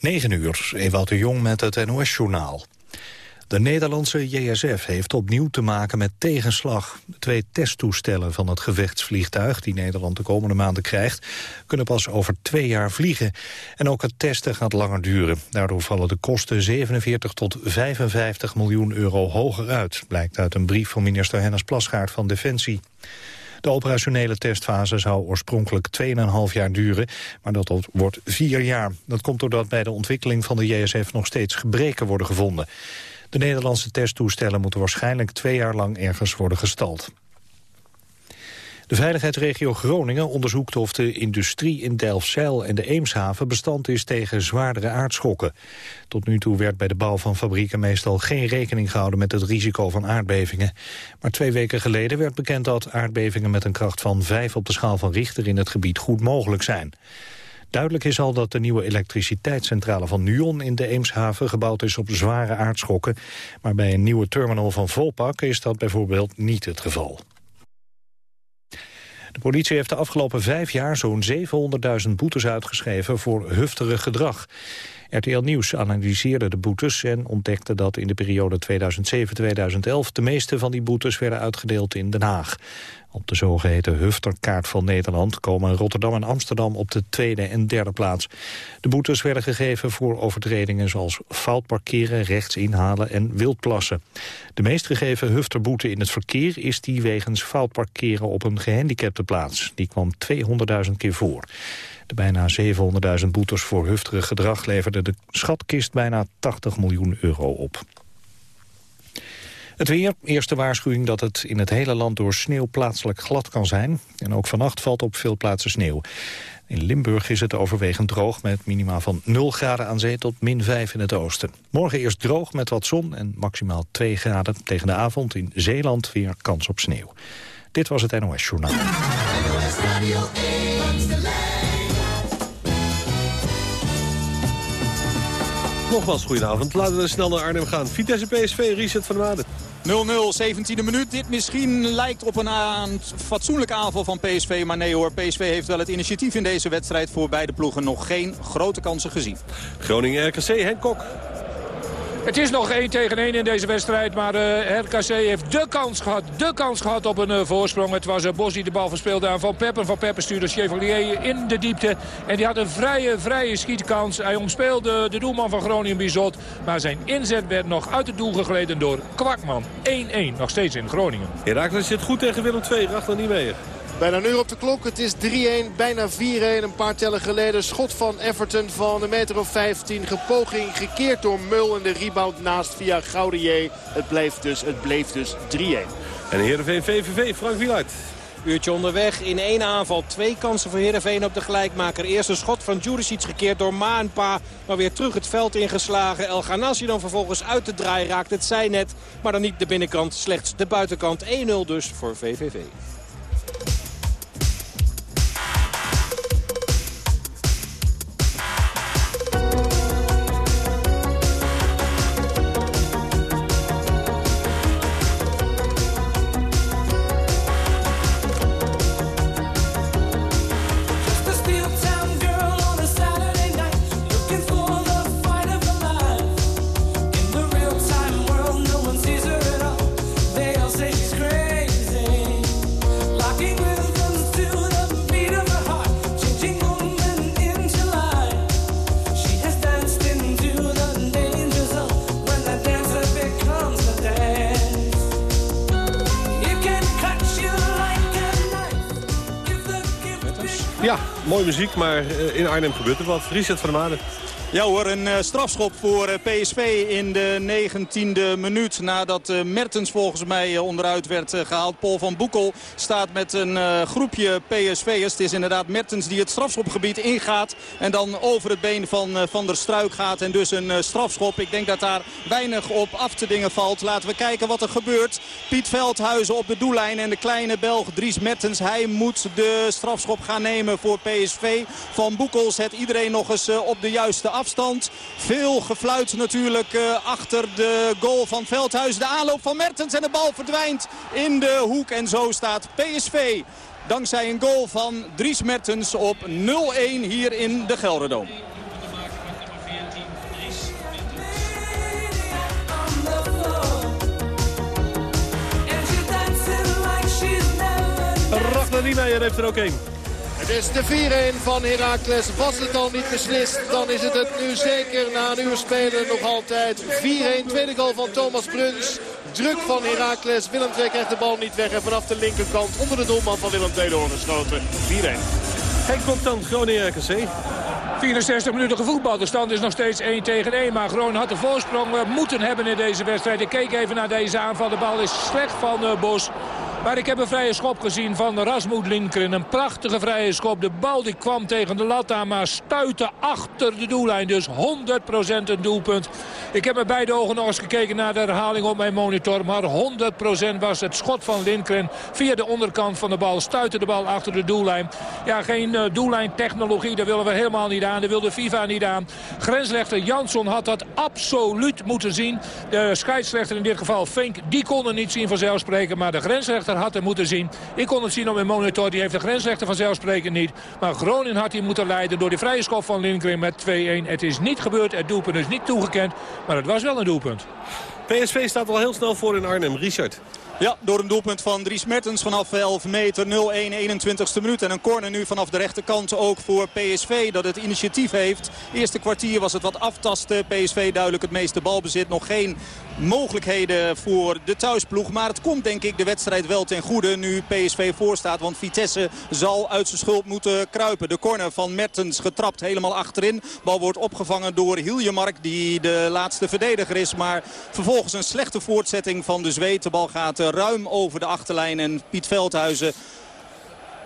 9 uur, Ewout de Jong met het NOS-journaal. De Nederlandse JSF heeft opnieuw te maken met tegenslag. Twee testtoestellen van het gevechtsvliegtuig... die Nederland de komende maanden krijgt... kunnen pas over twee jaar vliegen. En ook het testen gaat langer duren. Daardoor vallen de kosten 47 tot 55 miljoen euro hoger uit... blijkt uit een brief van minister Hennis Plasgaard van Defensie. De operationele testfase zou oorspronkelijk 2,5 jaar duren, maar dat wordt 4 jaar. Dat komt doordat bij de ontwikkeling van de JSF nog steeds gebreken worden gevonden. De Nederlandse testtoestellen moeten waarschijnlijk twee jaar lang ergens worden gestald. De veiligheidsregio Groningen onderzoekt of de industrie in Delfzijl en de Eemshaven bestand is tegen zwaardere aardschokken. Tot nu toe werd bij de bouw van fabrieken meestal geen rekening gehouden met het risico van aardbevingen. Maar twee weken geleden werd bekend dat aardbevingen met een kracht van 5 op de schaal van Richter in het gebied goed mogelijk zijn. Duidelijk is al dat de nieuwe elektriciteitscentrale van Nuon in de Eemshaven gebouwd is op zware aardschokken. Maar bij een nieuwe terminal van Volpak is dat bijvoorbeeld niet het geval. De politie heeft de afgelopen vijf jaar zo'n 700.000 boetes uitgeschreven voor hufterig gedrag. RTL Nieuws analyseerde de boetes en ontdekte dat in de periode 2007-2011 de meeste van die boetes werden uitgedeeld in Den Haag. Op de zogeheten Hufterkaart van Nederland komen Rotterdam en Amsterdam op de tweede en derde plaats. De boetes werden gegeven voor overtredingen zoals fout parkeren, rechts inhalen en wildplassen. De meest gegeven Hufterboete in het verkeer is die wegens fout parkeren op een gehandicapte plaats. Die kwam 200.000 keer voor. De bijna 700.000 boetes voor hufterig gedrag leverden de schatkist bijna 80 miljoen euro op. Het weer, eerste waarschuwing dat het in het hele land door sneeuw plaatselijk glad kan zijn. En ook vannacht valt op veel plaatsen sneeuw. In Limburg is het overwegend droog met minima van 0 graden aan zee tot min 5 in het oosten. Morgen eerst droog met wat zon en maximaal 2 graden. Tegen de avond in Zeeland weer kans op sneeuw. Dit was het NOS Journaal. Nogmaals, goedenavond. Laten we snel naar Arnhem gaan. Vitesse PSV, Reset van de Maden. 0-0, 17e minuut. Dit misschien lijkt op een aan, fatsoenlijke aanval van PSV. Maar nee hoor, PSV heeft wel het initiatief in deze wedstrijd voor beide ploegen. Nog geen grote kansen gezien. Groningen-RKC, Henk Kok. Het is nog 1 tegen 1 in deze wedstrijd. Maar uh, RKC heeft de kans gehad, de kans gehad op een uh, voorsprong. Het was uh, Bos die de bal verspeelde aan Van Peppen. Van Peppen stuurde Chevalier in de diepte. En die had een vrije, vrije schietkans. Hij omspeelde de doelman van Groningen Bizot. Maar zijn inzet werd nog uit het doel gegleden door Kwakman. 1-1, nog steeds in Groningen. Herakles zit goed tegen Willem II. Racht niet meer. Bijna een uur op de klok. Het is 3-1, bijna 4-1. Een paar tellen geleden. Schot van Everton van een meter of 15. Gepoging gekeerd door Mul en de rebound naast via Gaudier. Het bleef dus, het bleef dus 3-1. En Heerenveen VVV, Frank Wieluid. Uurtje onderweg in één aanval. Twee kansen voor Heerenveen op de gelijkmaker. Eerste schot van Juricic gekeerd door Maanpa. Maar weer terug het veld ingeslagen. El Ghanassi dan vervolgens uit de draai raakt het zijnet. Maar dan niet de binnenkant, slechts de buitenkant. 1-0 dus voor VVV. Mooie muziek, maar eh, in Arnhem gebeurt er wat. Reset van de Maden. Ja hoor, een uh, strafschop voor eh, PSV in de 19e minuut. Nadat uh, Mertens volgens mij onderuit werd gehaald. Paul van Boekel staat met een groepje PSV'ers. Het is inderdaad Mertens die het strafschopgebied ingaat. En dan over het been van Van der Struik gaat. En dus een strafschop. Ik denk dat daar weinig op af te dingen valt. Laten we kijken wat er gebeurt. Piet Veldhuizen op de doellijn. En de kleine Belg Dries Mertens. Hij moet de strafschop gaan nemen voor PSV. Van Boekel zet iedereen nog eens op de juiste afstand. Veel gefluit natuurlijk eh, achter de goal van Veldhuis. De aanloop van Mertens en de bal verdwijnt in de hoek. En zo staat PSV dankzij een goal van Dries Mertens op 0-1 hier in de Gelderdoom. Rachel Niemeyer heeft er ook één. Het is de 4-1 van Heracles. Was het al niet beslist, dan is het het nu zeker na een uur spelen nog altijd 4-1. Tweede goal van Thomas Bruns. Druk van Heracles. Willem II krijgt de bal niet weg. En vanaf de linkerkant onder de doelman van Willem II doorgeschoten. 4-1. Henk komt dan Groningen RKC. 64 minuten gevoetbald. De stand is nog steeds 1 tegen 1. Maar Groningen had de voorsprong eh, moeten hebben in deze wedstrijd. Ik keek even naar deze aanval. De bal is slecht van uh, Bos. Maar ik heb een vrije schop gezien van Rasmus Linkeren. Een prachtige vrije schop. De bal die kwam tegen de lat aan, maar stuitte achter de doellijn. Dus 100% een doelpunt. Ik heb met beide ogen nog eens gekeken naar de herhaling op mijn monitor. Maar 100% was het schot van Lindgren via de onderkant van de bal. Stuitte de bal achter de doellijn. Ja, geen uh, doellijntechnologie, daar willen we helemaal niet aan. Daar wil de FIFA niet aan. Grensrechter Jansson had dat absoluut moeten zien. De scheidsrechter in dit geval, Fink, die kon het niet zien vanzelfsprekend. Maar de grensrechter had het moeten zien. Ik kon het zien op mijn monitor. Die heeft de grensrechter vanzelfsprekend niet. Maar Groningen had hij moeten leiden door de vrije schop van Lindgren met 2-1. Het is niet gebeurd. Het doelpunt is niet toegekend. Maar het was wel een doelpunt. PSV staat al heel snel voor in Arnhem. Richard. Ja, door een doelpunt van Dries Mertens vanaf 11 meter 0-1, 21ste minuut. En een corner nu vanaf de rechterkant ook voor PSV dat het initiatief heeft. Eerste kwartier was het wat aftasten. PSV duidelijk het meeste balbezit. Nog geen mogelijkheden voor de thuisploeg. Maar het komt denk ik de wedstrijd wel ten goede nu PSV voorstaat. Want Vitesse zal uit zijn schuld moeten kruipen. De corner van Mertens getrapt helemaal achterin. Bal wordt opgevangen door Hiljemark die de laatste verdediger is. Maar vervolgens een slechte voortzetting van de Zweed. De bal gaat ruim over de achterlijn. En Piet Veldhuizen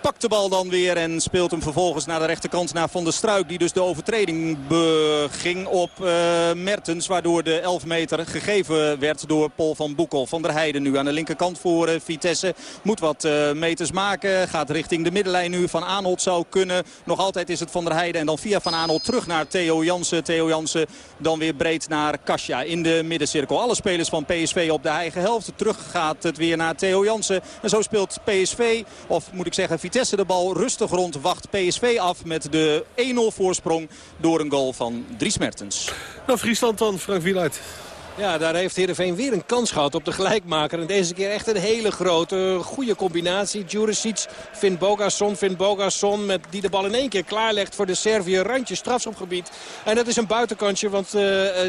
pakt de bal dan weer en speelt hem vervolgens naar de rechterkant naar Van der Struik. Die dus de overtreding beging op uh, Mertens. Waardoor de 11 meter gegeven werd door Paul van Boekel. Van der Heijden nu aan de linkerkant voor uh, Vitesse. Moet wat uh, meters maken. Gaat richting de middenlijn nu. Van Aanholt zou kunnen. Nog altijd is het Van der Heijden. En dan via Van Aanholt terug naar Theo Jansen. Theo Jansen dan weer breed naar Kasia in de middencirkel. Alle spelers van PSV op de eigen helft. Terug gaat het weer naar Theo Jansen. En zo speelt PSV, of moet ik zeggen Vitesse Vitesse de bal rustig rond. Wacht PSV af met de 1-0 voorsprong door een goal van Dries Mertens. Nou, Friesland dan, Frank Wieluid. Ja, daar heeft Heerenveen weer een kans gehad op de gelijkmaker. En deze keer echt een hele grote, goede combinatie. Juricic, Finn Bogason, Finn Bogason met die de bal in één keer klaarlegt voor de Servië. Randje strafschopgebied. En dat is een buitenkantje, want uh,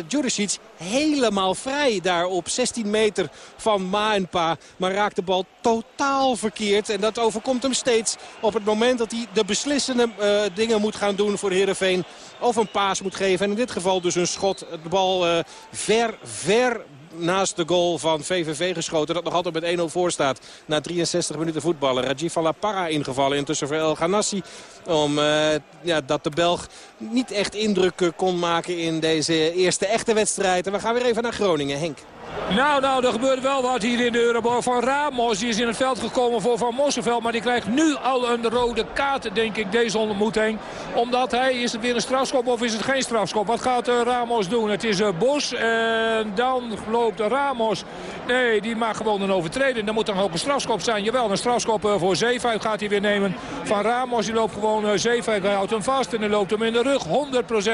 Juricic helemaal vrij daar op 16 meter van Maenpa. Maar raakt de bal totaal verkeerd. En dat overkomt hem steeds op het moment dat hij de beslissende uh, dingen moet gaan doen voor Heerenveen. Of een paas moet geven. En in dit geval dus een schot. De bal uh, ver naast de goal van VVV geschoten. Dat nog altijd met 1-0 voor staat. Na 63 minuten voetballen. Rajiv Parra ingevallen. Intussen voor El Ghanassi. Om uh, ja, dat de Belg niet echt indruk kon maken in deze eerste echte wedstrijd. En we gaan weer even naar Groningen. Henk. Nou, nou, er gebeurt wel wat hier in de Euroborg. Van Ramos die is in het veld gekomen voor Van Mosselveld. Maar die krijgt nu al een rode kaart, denk ik, deze ontmoeting. Omdat hij, is het weer een strafschop of is het geen strafschop? Wat gaat uh, Ramos doen? Het is uh, Bos en dan loopt Ramos. Nee, die maakt gewoon een overtreding. Dan moet dan ook een strafschop zijn. Jawel, een strafschop uh, voor Zeefuik gaat hij weer nemen. Van Ramos, die loopt gewoon Zeefuik. Hij houdt hem vast en dan loopt hem in de rug.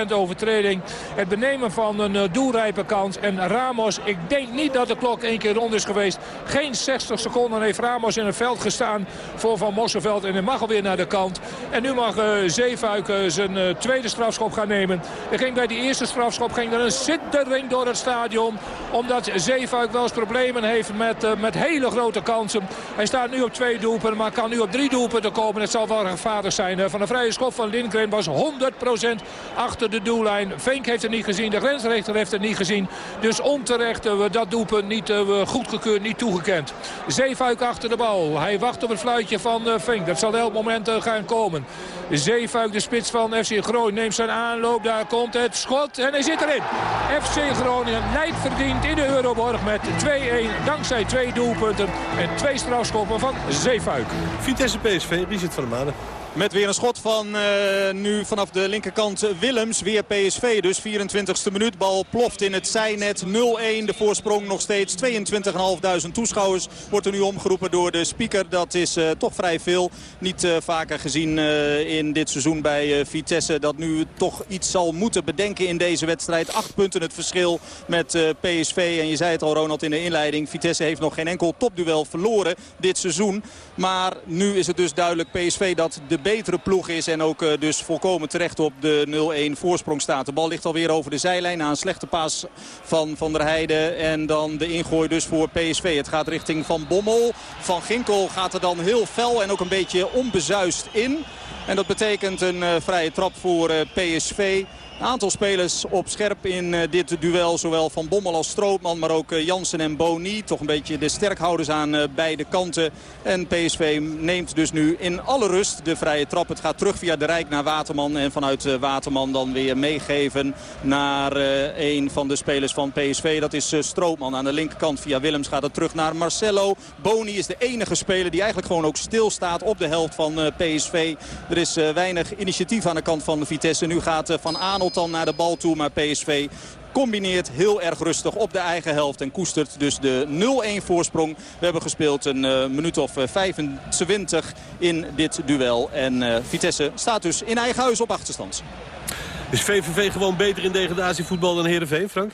100% overtreding. Het benemen van een doelrijpe kans. En Ramos, ik denk niet dat de klok één keer rond is geweest. Geen 60 seconden heeft Ramos in het veld gestaan voor Van Mosselveld. En hij mag alweer naar de kant. En nu mag uh, Zeefuik uh, zijn uh, tweede strafschop gaan nemen. Er ging bij die eerste strafschop ging er een sittering door het stadion. Omdat Zeefuik wel eens problemen heeft met, met hele grote kansen. Hij staat nu op twee doelpunten, maar kan nu op drie doelpunten komen. Het zal wel gevaarlijk zijn. Van de vrije schop van Lindgren was 100% achter de doellijn. Veenk heeft het niet gezien, de grensrechter heeft het niet gezien. Dus onterecht dat doelpunt niet uh, goedgekeurd, niet toegekend. Zeefuik achter de bal. Hij wacht op het fluitje van uh, Fink. Dat zal elk moment uh, gaan komen. Zeefuik, de spits van FC Groningen, neemt zijn aanloop. Daar komt het schot en hij zit erin. FC Groningen lijkt verdiend in de Euroborg met 2-1. Dankzij twee doelpunten en twee strafschoppen van Zeefuik. Vitesse PSV, Richard van der Maden. Met weer een schot van uh, nu vanaf de linkerkant Willems. Weer PSV dus. 24e minuut. Bal ploft in het zijnet. 0-1. De voorsprong nog steeds. 22.500 toeschouwers. Wordt er nu omgeroepen door de speaker. Dat is uh, toch vrij veel. Niet uh, vaker gezien in dit seizoen bij Vitesse. Dat nu toch iets zal moeten bedenken in deze wedstrijd. Acht punten het verschil met PSV. En je zei het al Ronald in de inleiding. Vitesse heeft nog geen enkel topduel verloren dit seizoen. Maar nu is het dus duidelijk PSV dat de betere ploeg is. En ook uh, dus volkomen terecht op de 0-1 voorsprong staat. De bal ligt alweer over de zijlijn na een slechte paas van Van der Heijden. En dan de ingooi dus voor PSV. Het gaat richting Van Bommel. Van Ginkel gaat er dan heel fel en ook een beetje onbezuist in. En dat betekent een uh, vrije trap voor uh, PSV. Een aantal spelers op scherp in uh, dit duel. Zowel Van Bommel als Strootman, maar ook uh, Jansen en Boni. Toch een beetje de sterkhouders aan uh, beide kanten. En PSV neemt dus nu in alle rust de vrije trap. Het gaat terug via de Rijk naar Waterman. En vanuit Waterman dan weer meegeven naar een van de spelers van PSV. Dat is Strootman aan de linkerkant. Via Willems gaat het terug naar Marcelo. Boni is de enige speler die eigenlijk gewoon ook stilstaat op de helft van PSV. Er is weinig initiatief aan de kant van Vitesse. Nu gaat Van Aanel dan naar de bal toe. Maar PSV combineert heel erg rustig op de eigen helft. En koestert dus de 0-1 voorsprong. We hebben gespeeld een uh, minuut of uh, 25 in dit duel. En uh, Vitesse staat dus in eigen huis op achterstand. Is VVV gewoon beter in degradatievoetbal dan Heerenveen, Frank?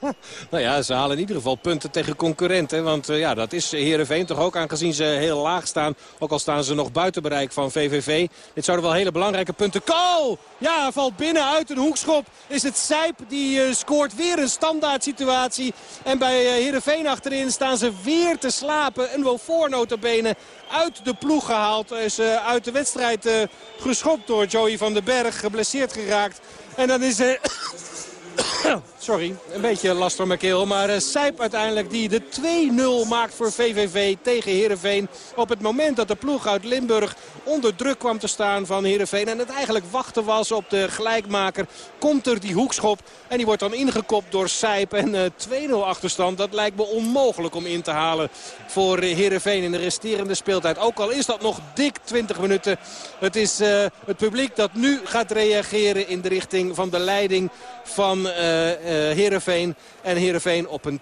nou ja, ze halen in ieder geval punten tegen concurrenten. Want uh, ja, dat is Heerenveen toch ook aangezien ze heel laag staan. Ook al staan ze nog buiten bereik van VVV. Dit zouden wel hele belangrijke punten. Kool! Ja, valt binnen uit een hoekschop. Is het Sijp die uh, scoort weer een standaard situatie. En bij uh, Heerenveen achterin staan ze weer te slapen. En wel voor notabene uit de ploeg gehaald. Is uh, uit de wedstrijd uh, geschopt door Joey van den Berg. Geblesseerd geraakt. En dan is... Uh, Sorry, een beetje last van mijn keel. Maar uh, Sijp uiteindelijk die de 2-0 maakt voor VVV tegen Heerenveen. Op het moment dat de ploeg uit Limburg onder druk kwam te staan van Heerenveen. En het eigenlijk wachten was op de gelijkmaker. Komt er die hoekschop. En die wordt dan ingekopt door Sijp. En uh, 2-0 achterstand. Dat lijkt me onmogelijk om in te halen voor Heerenveen in de resterende speeltijd. Ook al is dat nog dik 20 minuten. Het is het publiek dat nu gaat reageren in de richting van de leiding van uh, Heerenveen. En Heerenveen op een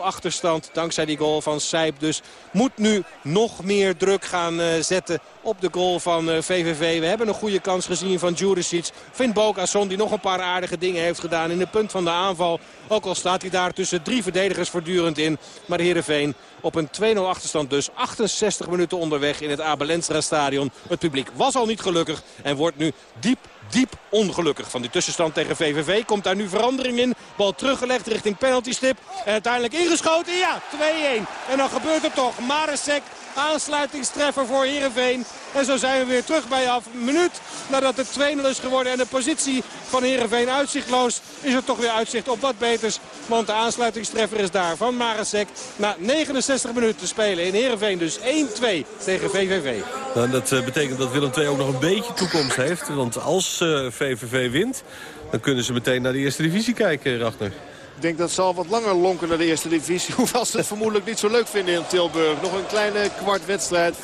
2-0 achterstand. Dankzij die goal van Sijp dus. Moet nu nog meer druk gaan uh, zetten op de goal van VVV. We hebben een goede kans gezien van Juricic. Vindt Bogason die nog een paar aardige dingen heeft gedaan in de punt van de aanval. Ook al staat hij daar tussen drie verdedigers voortdurend in. Maar Heerenveen op een 2-0 achterstand dus 68 minuten onderweg in het Abelensra stadion. Het publiek was al niet gelukkig en wordt nu diep diep ongelukkig. Van die tussenstand tegen VVV komt daar nu verandering in. Bal teruggelegd richting penaltystip. En uiteindelijk ingeschoten. Ja, 2-1. En dan gebeurt het toch. Maresek aansluitingstreffer voor Heerenveen. En zo zijn we weer terug bij af. Een minuut nadat het 2-0 is geworden en de positie van Heerenveen uitzichtloos... is er toch weer uitzicht op wat beters. Want de aansluitingstreffer is daar van Maresek. Na 69 minuten te spelen in Heerenveen dus 1-2 tegen VVV. Nou, dat uh, betekent dat Willem II ook nog een beetje toekomst heeft. Want als VVV wint, dan kunnen ze meteen naar de eerste divisie kijken, Ragnar. Ik denk dat ze wat langer lonken naar de eerste divisie. Hoewel ze het vermoedelijk niet zo leuk vinden in Tilburg. Nog een kleine kwart wedstrijd. 4-1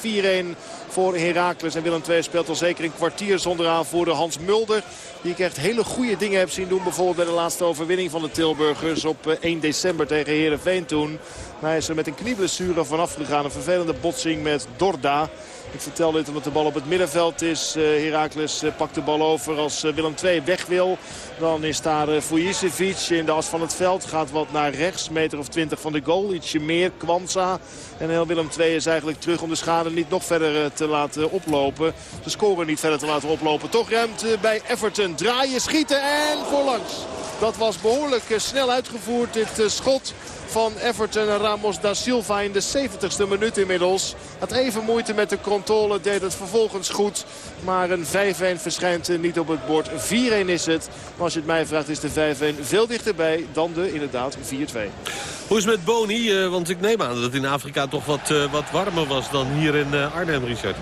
voor Heracles. En Willem II speelt al zeker een kwartier zonder aanvoerder Hans Mulder. Die ik echt hele goede dingen heb zien doen. Bijvoorbeeld bij de laatste overwinning van de Tilburgers op 1 december tegen Heerenveen toen. Maar hij is er met een knieblessure vanaf gegaan. Een vervelende botsing met Dorda. Ik vertel dit omdat de bal op het middenveld is. Uh, Heracles uh, pakt de bal over als uh, Willem II weg wil. Dan is daar Fujicevic in de as van het veld. Gaat wat naar rechts, meter of 20 van de goal. Ietsje meer, Kwanza. En heel Willem II is eigenlijk terug om de schade niet nog verder te laten oplopen. De score niet verder te laten oplopen. Toch ruimte bij Everton. Draaien, schieten en voorlangs. Dat was behoorlijk snel uitgevoerd, dit schot van Everton. Ramos da Silva in de 70ste minuut inmiddels. Had even moeite met de controle, deed het vervolgens goed. Maar een 5-1 verschijnt niet op het bord. 4-1 is het. Maar als je het mij vraagt is de 5-1 veel dichterbij dan de inderdaad 4-2. Hoe is het met Boni? Uh, want ik neem aan dat het in Afrika toch wat, uh, wat warmer was dan hier in uh, Arnhem, Richard.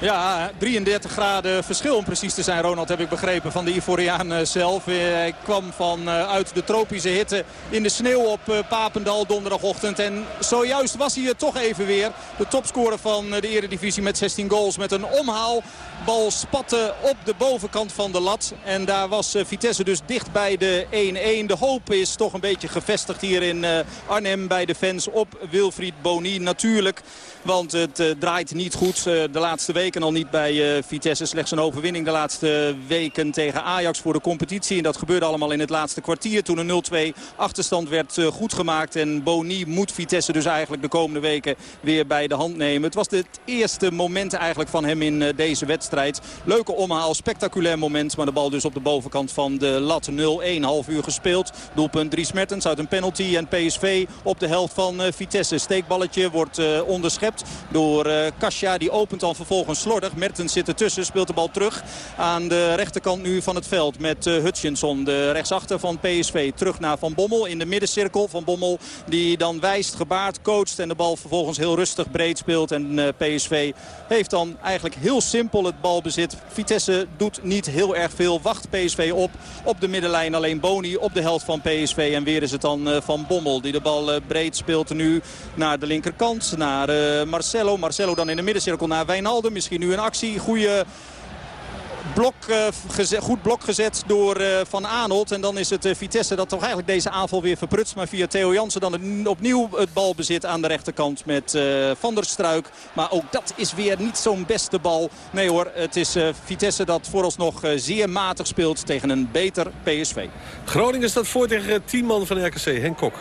Ja, 33 graden verschil om precies te zijn, Ronald, heb ik begrepen, van de Ivoriaan eh, zelf. Eh, hij kwam van uh, uit de tropische hitte in de sneeuw op Papendal donderdagochtend. En zojuist was hij er toch even weer. De topscorer van de eredivisie met 16 goals met een omhaal. Bal spatte op de bovenkant van de lat. En daar was Vitesse dus dicht bij de 1-1. De hoop is toch een beetje gevestigd hier in Arnhem bij de fans op Wilfried Boni. Natuurlijk, want het draait niet goed de laatste weken al niet bij uh, Vitesse. Slechts een overwinning de laatste weken tegen Ajax voor de competitie. En dat gebeurde allemaal in het laatste kwartier. Toen een 0-2 achterstand werd goed gemaakt. En Boni moet Vitesse dus eigenlijk de komende weken weer bij de hand nemen. Het was het eerste moment eigenlijk van hem in deze wedstrijd. Leuke omhaal, spectaculair moment. Maar de bal dus op de bovenkant van de lat. 0-1, half uur gespeeld. Doelpunt Dries Mertens uit een penalty. En PSV op de helft van Vitesse. Steekballetje wordt onderschept door Kasia. Die opent dan vervolgens slordig. Mertens zit ertussen, speelt de bal terug aan de rechterkant nu van het veld. Met uh, Hutchinson, de rechtsachter van PSV. Terug naar Van Bommel in de middencirkel. Van Bommel die dan wijst, gebaard, coacht en de bal vervolgens heel rustig breed speelt. En uh, eh, PSV heeft dan eigenlijk heel simpel het balbezit. Vitesse doet niet heel erg veel. Wacht PSV op op de middenlijn. Alleen Boni op de helft van PSV. En weer is het dan uh, Van Bommel die de bal breed speelt nu naar de linkerkant. Naar Marcelo. Marcelo dan in de middencirkel naar Wijnaldum. Misschien nu een actie. Goede blok, gezet, goed blok gezet door uh, Van Aanholt. En dan is het Vitesse dat toch eigenlijk deze aanval weer verprutst. Maar via Theo Jansen dan opnieuw het balbezit aan de rechterkant met Van der Struik. Maar ook dat is weer niet zo'n beste bal. Nee hoor, het is Vitesse dat vooralsnog zeer matig speelt tegen een beter PSV. Groningen staat voor tegen 10 man van RKC. Henk Kok.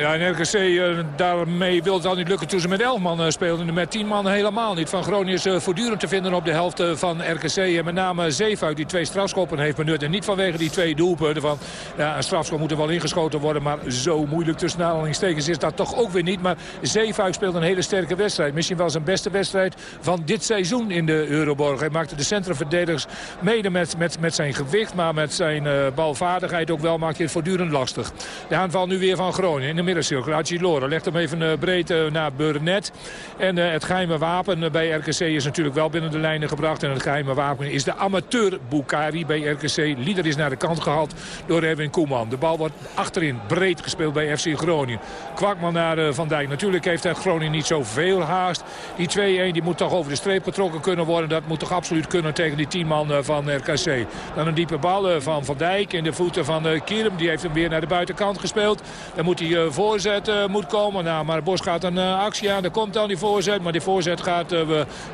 Ja, en RKC, eh, daarmee wil het al niet lukken toen ze met 11 man uh, speelden. Met 10 man helemaal niet. Van Groningen is uh, voortdurend te vinden op de helft van RKC. En met name Zeefuik die twee strafschoppen heeft benut. En niet vanwege die twee doelpunten van... Ja, een strafschop moet er wel ingeschoten worden. Maar zo moeilijk tussen aanhalingstekens is dat toch ook weer niet. Maar Zeefuik speelt een hele sterke wedstrijd. Misschien wel zijn beste wedstrijd van dit seizoen in de Euroborg. Hij maakte de centrumverdedigers mede met, met, met zijn gewicht. Maar met zijn balvaardigheid ook wel maakt hij het voortdurend lastig. De aanval nu weer van Groningen middencirkel. Loren legt hem even uh, breed uh, naar Burnett. En uh, het geheime wapen bij RKC is natuurlijk wel binnen de lijnen gebracht. En het geheime wapen is de amateur Bukari bij RKC. Lieder is naar de kant gehaald door Erwin Koeman. De bal wordt achterin breed gespeeld bij FC Groningen. Kwakman naar Van Dijk. Natuurlijk heeft Groningen niet zoveel haast. Die 2-1 die moet toch over de streep getrokken kunnen worden. Dat moet toch absoluut kunnen tegen die 10 man van RKC. Dan een diepe bal van Van Dijk in de voeten van Kierm. Die heeft hem weer naar de buitenkant gespeeld. Dan moet hij voorzet uh, moet komen. Nou, maar Bos gaat een uh, actie aan. Er komt dan die voorzet. Maar die voorzet gaat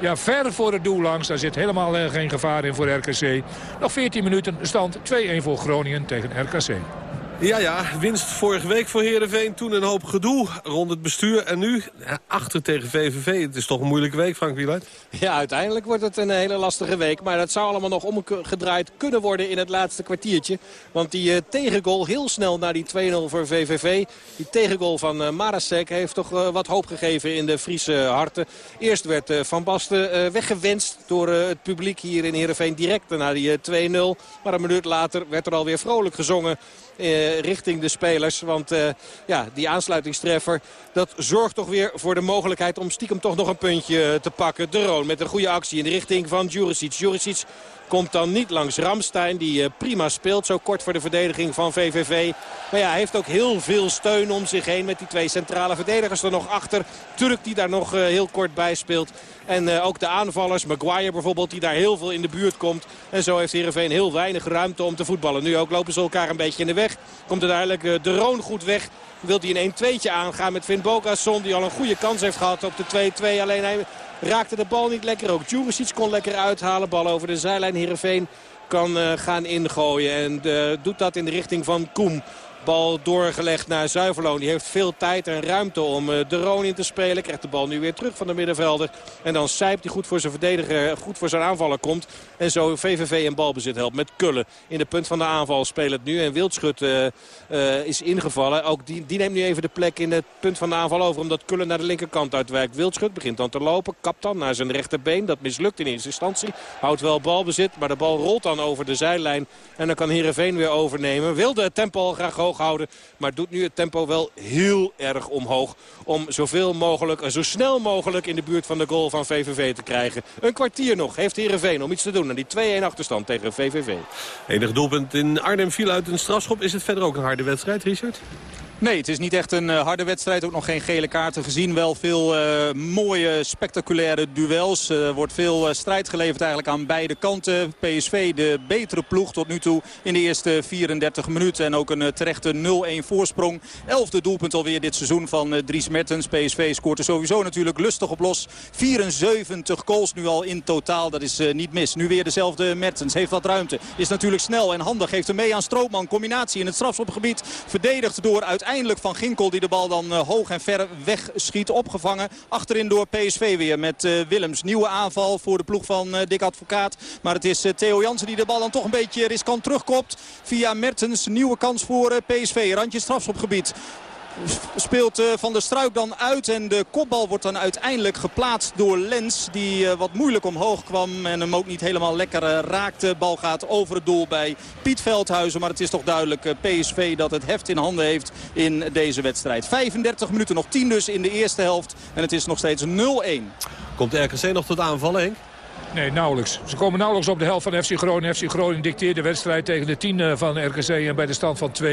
ja, ver voor het doel langs. Daar zit helemaal geen gevaar in voor RKC. Nog 14 minuten stand. 2-1 voor Groningen tegen RKC. Ja, ja, winst vorige week voor Heerenveen. Toen een hoop gedoe rond het bestuur. En nu achter tegen VVV. Het is toch een moeilijke week, Frank Wieluid? Ja, uiteindelijk wordt het een hele lastige week. Maar dat zou allemaal nog omgedraaid kunnen worden in het laatste kwartiertje. Want die uh, tegengoal heel snel naar die 2-0 voor VVV. Die tegengoal van uh, Marasek heeft toch uh, wat hoop gegeven in de Friese harten. Eerst werd Van Basten weggewenst door het publiek hier in Heerenveen. Direct naar die 2-0. Maar een minuut later werd er alweer vrolijk gezongen eh, richting de spelers. Want eh, ja, die aansluitingstreffer dat zorgt toch weer voor de mogelijkheid om stiekem toch nog een puntje te pakken. De Roon met een goede actie in de richting van Juricic. Juricic Komt dan niet langs Ramstein die eh, prima speelt. Zo kort voor de verdediging van VVV. Maar ja, hij heeft ook heel veel steun om zich heen. Met die twee centrale verdedigers er nog achter. Turk die daar nog eh, heel kort bij speelt. En uh, ook de aanvallers, Maguire bijvoorbeeld, die daar heel veel in de buurt komt. En zo heeft Heerenveen heel weinig ruimte om te voetballen. Nu ook lopen ze elkaar een beetje in de weg. Komt uh, de Roon goed weg. Wilt hij een 1-2'tje aangaan met Finn Bogason. Die al een goede kans heeft gehad op de 2-2. Alleen hij raakte de bal niet lekker. Ook Djuricic kon lekker uithalen. Bal over de zijlijn. Heerenveen kan uh, gaan ingooien. En uh, doet dat in de richting van Koem. Bal doorgelegd naar Zuiverloon. Die heeft veel tijd en ruimte om eh, de Roon in te spelen. Krijgt de bal nu weer terug van de middenvelder. En dan Sijp die goed voor zijn verdediger, goed voor zijn aanvaller komt. En zo VVV in balbezit helpt met Kullen. In de punt van de aanval speelt het nu. En Wildschut uh, is ingevallen. Ook die, die neemt nu even de plek in het punt van de aanval over. Omdat Kullen naar de linkerkant uitwijkt. Wildschut begint dan te lopen. Kapt dan naar zijn rechterbeen. Dat mislukt in eerste instantie. Houdt wel balbezit. Maar de bal rolt dan over de zijlijn. En dan kan Heerenveen weer overnemen. Wilde het tempo graag hoog houden. Maar doet nu het tempo wel heel erg omhoog. Om zoveel mogelijk en zo snel mogelijk in de buurt van de goal van VVV te krijgen. Een kwartier nog heeft Heerenveen om iets te doen aan die 2-1 achterstand tegen VVV. Enig doelpunt in Arnhem viel uit een strafschop. Is het verder ook een harde wedstrijd, Richard? Nee, het is niet echt een uh, harde wedstrijd. Ook nog geen gele kaarten gezien. Wel veel uh, mooie, spectaculaire duels. Er uh, wordt veel strijd geleverd eigenlijk aan beide kanten. PSV de betere ploeg tot nu toe in de eerste 34 minuten. En ook een terechte 0-1 voorsprong. Elfde doelpunt alweer dit seizoen van Dries Mertens. PSV scoort er sowieso natuurlijk lustig op los. 74 goals nu al in totaal. Dat is niet mis. Nu weer dezelfde Mertens. Heeft wat ruimte. Is natuurlijk snel en handig. Geeft hem mee aan Stroopman. Combinatie in het strafschopgebied. Verdedigd door uit uiteindelijk van Ginkel die de bal dan uh, hoog en ver wegschiet. Opgevangen achterin door PSV weer met uh, Willems. Nieuwe aanval voor de ploeg van uh, Dick Advocaat. Maar het is Theo Jansen die de bal dan toch een beetje riskant terugkopt. Via Mertens nieuwe kans voor PSV. Randje strafschopgebied speelt uh, Van der Struik dan uit. En de kopbal wordt dan uiteindelijk geplaatst door Lens. Die uh, wat moeilijk omhoog kwam en hem ook niet helemaal lekker uh, raakte. Bal gaat over het doel bij Piet Veldhuizen. Maar het is toch duidelijk PSV dat het heft in handen heeft in deze wedstrijd. 35 minuten, nog 10 dus in de eerste helft. En het is nog steeds 0-1. Komt RKC nog tot aanvallen, Henk? Nee, nauwelijks. Ze komen nauwelijks op de helft van FC Groningen. FC Groningen dicteert de wedstrijd tegen de 10 van RKC. En bij de stand van 2-1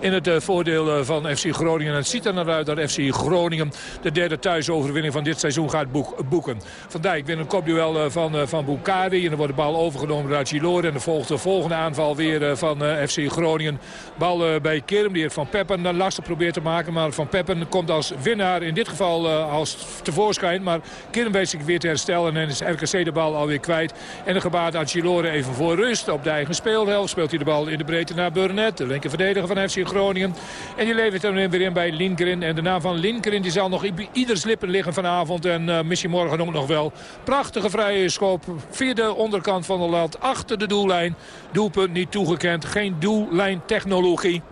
in het voordeel van FC Groningen. En het ziet er naar uit dat FC Groningen de derde thuisoverwinning van dit seizoen gaat boeken. Van Dijk wint een kopduel van, van Bukari. En dan wordt de bal overgenomen door Achilore. En dan volgt de volgende aanval weer van FC Groningen. Bal bij Kerm. Die heeft Van Peppen dan lastig probeert te maken. Maar Van Peppen komt als winnaar in dit geval als tevoorschijn. Maar Kerm weet zich weer te herstellen. En is RKC de bal alweer kwijt. En dan gebaat Ancelore even voor rust op de eigen speelhelft. Speelt hij de bal in de breedte naar Burnett, de linker verdediger van FC Groningen. En die levert hem weer in bij Linkeren. En de naam van Linkeren die zal nog ieder slippen liggen vanavond. En uh, misschien morgen ook nog wel. Prachtige vrije schop via de onderkant van de lat. Achter de doellijn. Doelpunt niet toegekend. Geen doellijntechnologie.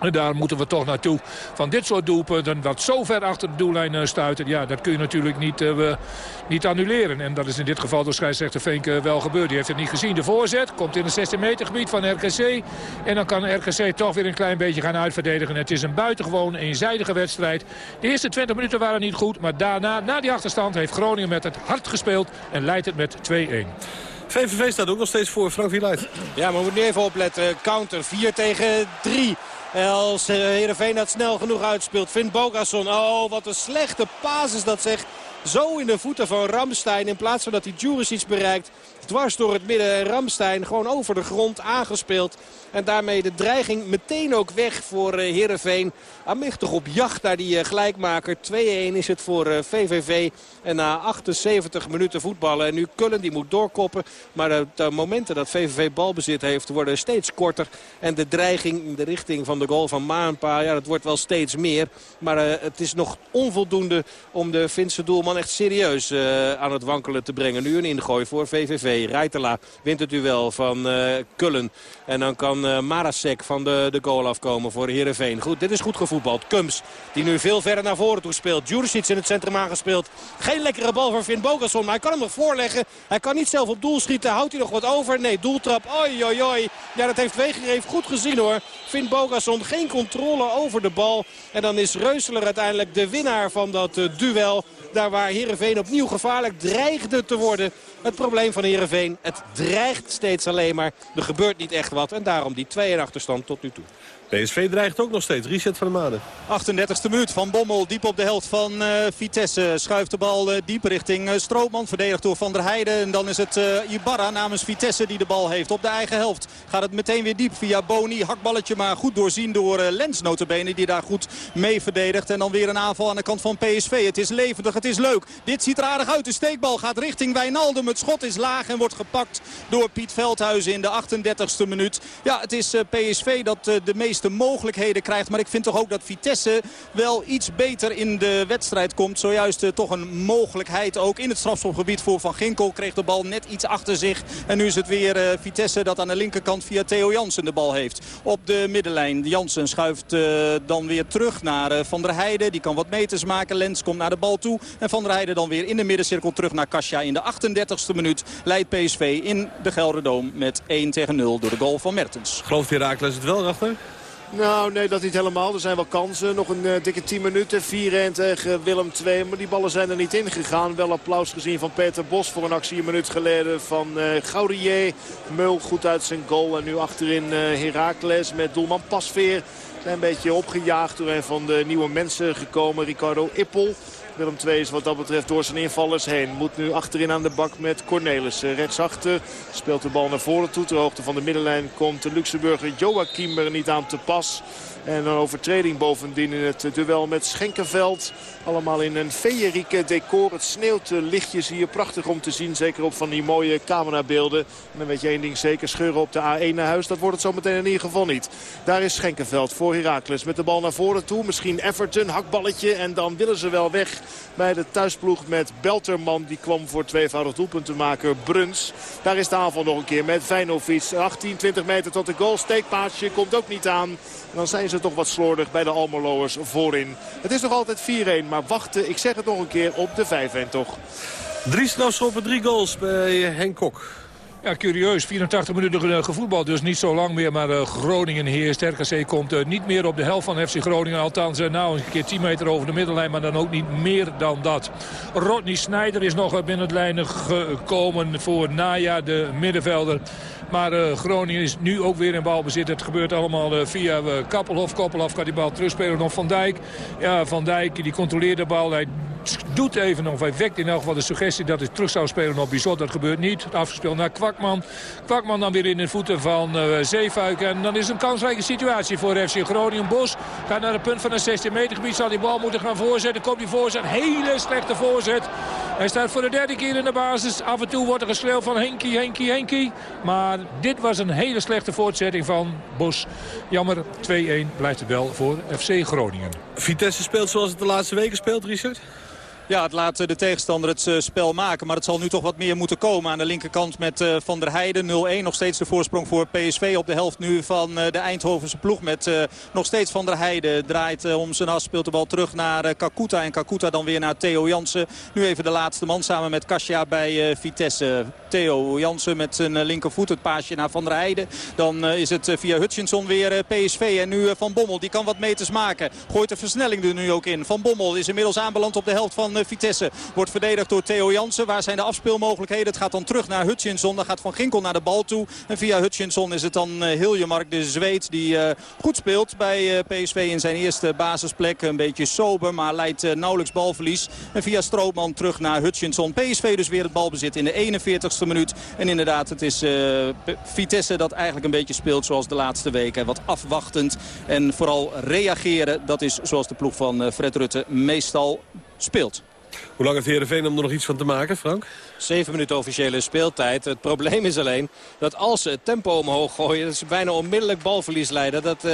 En daar moeten we toch naartoe. Van dit soort doelpunten, dat zo ver achter de doellijn stuiten... ja, dat kun je natuurlijk niet, uh, niet annuleren. En dat is in dit geval door scheidsrechter Veenke wel gebeurd. Die heeft het niet gezien. De voorzet komt in het 16 meter gebied van RKC. En dan kan RKC toch weer een klein beetje gaan uitverdedigen. Het is een buitengewoon eenzijdige wedstrijd. De eerste 20 minuten waren niet goed. Maar daarna, na die achterstand, heeft Groningen met het hart gespeeld. En leidt het met 2-1. VVV staat ook nog steeds voor Frank Wieluid. Ja, maar we moeten nu even opletten. Counter 4 tegen 3. Als Heerenveen dat snel genoeg uitspeelt. Vindt Bogasson. Oh, wat een slechte paas is dat zeg. Zo in de voeten van Ramstein. In plaats van dat hij Juricic bereikt. Dwars door het midden. En Ramstein gewoon over de grond aangespeeld. En daarmee de dreiging meteen ook weg voor Heerenveen. Amichtig op jacht naar die gelijkmaker. 2-1 is het voor VVV. En na 78 minuten voetballen. En nu Kullen die moet doorkoppen. Maar de, momenten dat VVV balbezit heeft worden steeds korter. En de dreiging in de richting van de goal van Maanpa. Ja, dat wordt wel steeds meer. Maar het is nog onvoldoende om de Finse doelman echt serieus aan het wankelen te brengen. Nu een ingooi voor VVV. Rijtela wint het duel van uh, Kullen. En dan kan uh, Marasek van de, de goal afkomen voor Heerenveen. Goed, dit is goed gevoetbald. Kums, die nu veel verder naar voren toe speelt. Juricic in het centrum aangespeeld. Geen lekkere bal voor Finn Bogasson, maar hij kan hem nog voorleggen. Hij kan niet zelf op doel schieten. Houdt hij nog wat over? Nee, doeltrap. Oi, oi, oi. Ja, dat heeft Wegereef goed gezien hoor. Finn Bogasson geen controle over de bal. En dan is Reuseler uiteindelijk de winnaar van dat uh, duel. Daar waar Heerenveen opnieuw gevaarlijk dreigde te worden. Het probleem van Heerenveen, het dreigt steeds alleen maar. Er gebeurt niet echt wat en daarom die 2 achterstand tot nu toe. PSV dreigt ook nog steeds. Reset van de Maden. 38e minuut van Bommel. Diep op de helft van uh, Vitesse. Schuift de bal uh, diep richting uh, Stroopman. Verdedigd door Van der Heijden. En dan is het Ibarra namens Vitesse die de bal heeft. Op de eigen helft gaat het meteen weer diep via Boni. Hakballetje maar goed doorzien door Lens notabene. Die daar goed mee verdedigt. En dan weer een aanval aan de kant van PSV. Het is levendig, het is leuk. Dit ziet er aardig uit. De steekbal gaat richting Wijnaldum. Het schot is laag en wordt gepakt door Piet Veldhuizen in de 38e minuut. Ja, het is PSV dat de de mogelijkheden krijgt. Maar ik vind toch ook dat Vitesse wel iets beter in de wedstrijd komt. Zojuist uh, toch een mogelijkheid ook in het strafschopgebied voor Van Ginkel. Kreeg de bal net iets achter zich. En nu is het weer uh, Vitesse dat aan de linkerkant via Theo Jansen de bal heeft. Op de middenlijn. Jansen schuift uh, dan weer terug naar Van der Heijden. Die kan wat meters maken. Lens komt naar de bal toe. En Van der Heijden dan weer in de middencirkel terug naar Kasia. In de 38e minuut leidt PSV in de Gelderdoom met 1 tegen 0 door de goal van Mertens. Gelooft Herakles het wel, Rachter? Nou, nee, dat niet helemaal. Er zijn wel kansen. Nog een uh, dikke 10 minuten. 4-1 tegen Willem II. Maar die ballen zijn er niet ingegaan. Wel applaus gezien van Peter Bos voor een actie een minuut geleden van uh, Gaudier. Meul goed uit zijn goal. En nu achterin uh, Heracles met doelman Pasveer. Zijn een beetje opgejaagd door een van de nieuwe mensen gekomen. Ricardo Ippel. Willem II is wat dat betreft door zijn invallers heen. Moet nu achterin aan de bak met Cornelis. Rechtsachter speelt de bal naar voren toe. Ter hoogte van de middenlijn komt de Luxemburger Joachim er niet aan te pas. En een overtreding bovendien in het duel met Schenkenveld. Allemaal in een feerieke decor. Het sneeuwt lichtjes hier. Prachtig om te zien. Zeker op van die mooie camerabeelden. En dan weet je één ding zeker. Scheuren op de A1 naar huis. Dat wordt het zo meteen in ieder geval niet. Daar is Schenkenveld voor Heracles. Met de bal naar voren toe. Misschien Everton. Hakballetje. En dan willen ze wel weg bij de thuisploeg met Belterman. Die kwam voor tweevoudig doelpunt maken. Bruns. Daar is de aanval nog een keer met Vijnovic. 18, 20 meter tot de goal. Steekpaasje komt ook niet aan. En dan zijn ze toch wat slordig bij de Almeloers voorin. Het is nog altijd 4-1, maar wachten, ik zeg het nog een keer, op de 5-1 toch. Drie strafschoppen, drie goals bij Henk Kok. Ja, curieus. 84 minuten gevoetbal, dus niet zo lang meer. Maar uh, Groningen heerst. RKC komt uh, niet meer op de helft van FC Groningen. Althans, uh, nou een keer 10 meter over de middenlijn. Maar dan ook niet meer dan dat. Rodney Snijder is nog binnen het lijnen gekomen voor Naya, de middenvelder. Maar uh, Groningen is nu ook weer in balbezit. Het gebeurt allemaal uh, via uh, Kappelhof. Kappelhof kan die bal terugspelen op Van Dijk. Ja, Van Dijk die controleert de bal. Hij doet even hij wekt in elk geval de suggestie dat hij terug zou spelen op Bizot. Dat gebeurt niet. Afgespeeld naar Kwakman. Kwakman dan weer in de voeten van uh, Zeefuik. En dan is het een kansrijke situatie voor FC Groningen. Bos gaat naar het punt van een 16 meter gebied. Zal die bal moeten gaan voorzetten. Komt die voorzet. Hele slechte voorzet. Hij staat voor de derde keer in de basis. Af en toe wordt er geschreeuwd van Henkie, Henkie, Henkie. Maar dit was een hele slechte voortzetting van Bos. Jammer, 2-1 blijft het wel voor FC Groningen. Vitesse speelt zoals het de laatste weken speelt, Richard? Ja, het laat de tegenstander het spel maken. Maar het zal nu toch wat meer moeten komen aan de linkerkant met Van der Heijden. 0-1 nog steeds de voorsprong voor PSV op de helft nu van de Eindhovense ploeg. Met nog steeds Van der Heijden draait om zijn as. Speelt de bal terug naar Kakuta. En Kakuta dan weer naar Theo Jansen. Nu even de laatste man samen met Kasia bij Vitesse. Theo Jansen met zijn linkervoet het paasje naar Van der Heijden. Dan is het via Hutchinson weer PSV. En nu Van Bommel. Die kan wat meters maken. Gooit de versnelling er nu ook in. Van Bommel is inmiddels aanbeland op de helft van Vitesse. Wordt verdedigd door Theo Jansen. Waar zijn de afspeelmogelijkheden? Het gaat dan terug naar Hutchinson. Dan gaat Van Ginkel naar de bal toe. En via Hutchinson is het dan Hiljemark, de Zweed, die uh, goed speelt bij PSV in zijn eerste basisplek. Een beetje sober, maar leidt nauwelijks balverlies. En via Strootman terug naar Hutchinson. PSV dus weer het balbezit in de 41ste minuut. En inderdaad, het is Vitesse dat eigenlijk een beetje speelt zoals de laatste weken. Wat afwachtend en vooral reageren. Dat is zoals de ploeg van Fred Rutte meestal speelt. Hoe lang heeft Heerenveen om er nog iets van te maken, Frank? Zeven minuten officiële speeltijd. Het probleem is alleen dat als ze het tempo omhoog gooien... dat ze bijna onmiddellijk balverlies leiden. Dat uh,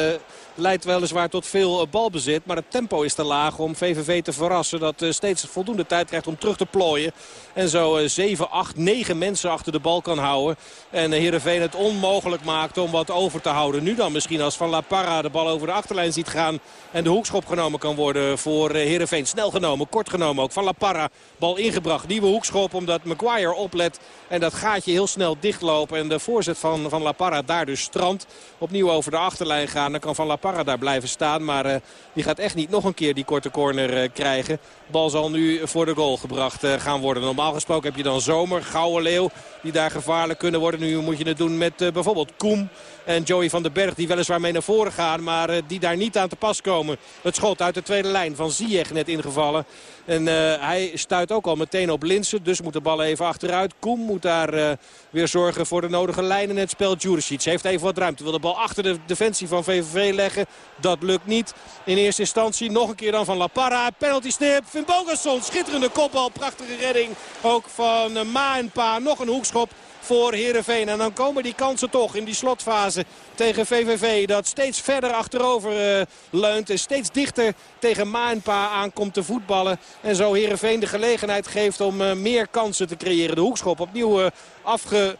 leidt weliswaar tot veel uh, balbezit. Maar het tempo is te laag om VVV te verrassen. Dat uh, steeds voldoende tijd krijgt om terug te plooien. En zo 7, 8, 9 mensen achter de bal kan houden. En Heerenveen het onmogelijk maakt om wat over te houden. Nu dan misschien als Van La Parra de bal over de achterlijn ziet gaan... en de hoekschop genomen kan worden voor Heerenveen. Snel genomen, kort genomen ook. Van La Parra, bal ingebracht. Nieuwe hoekschop omdat Maguire oplet. En dat gaatje heel snel dichtlopen. En de voorzet van, van La Parra daar dus strand. Opnieuw over de achterlijn gaan. Dan kan Van La Parra daar blijven staan. Maar uh, die gaat echt niet nog een keer die korte corner uh, krijgen. Bal zal nu voor de goal gebracht uh, gaan worden. Normaal gesproken heb je dan Zomer, Gouden Leeuw. Die daar gevaarlijk kunnen worden. Nu moet je het doen met bijvoorbeeld Koem. En Joey van den Berg die weliswaar mee naar voren gaan. Maar die daar niet aan te pas komen. Het schot uit de tweede lijn van Ziyech net ingevallen. En hij stuit ook al meteen op Linsen. Dus moet de bal even achteruit. Koem moet daar uh, weer zorgen voor de nodige lijn in het spel. Juricic heeft even wat ruimte. Wil de bal achter de defensie van VVV leggen. Dat lukt niet. In eerste instantie nog een keer dan van La Parra. Penalty stip. Finn Bogasson. Schitterende kopbal. Prachtige redding. Ook van uh, Ma. Nog een hoekschop voor Heerenveen. En dan komen die kansen toch in die slotfase tegen VVV. Dat steeds verder achterover uh, leunt. En steeds dichter tegen Maanpa aankomt te voetballen. En zo Heerenveen de gelegenheid geeft om uh, meer kansen te creëren. De hoekschop opnieuw uh, afge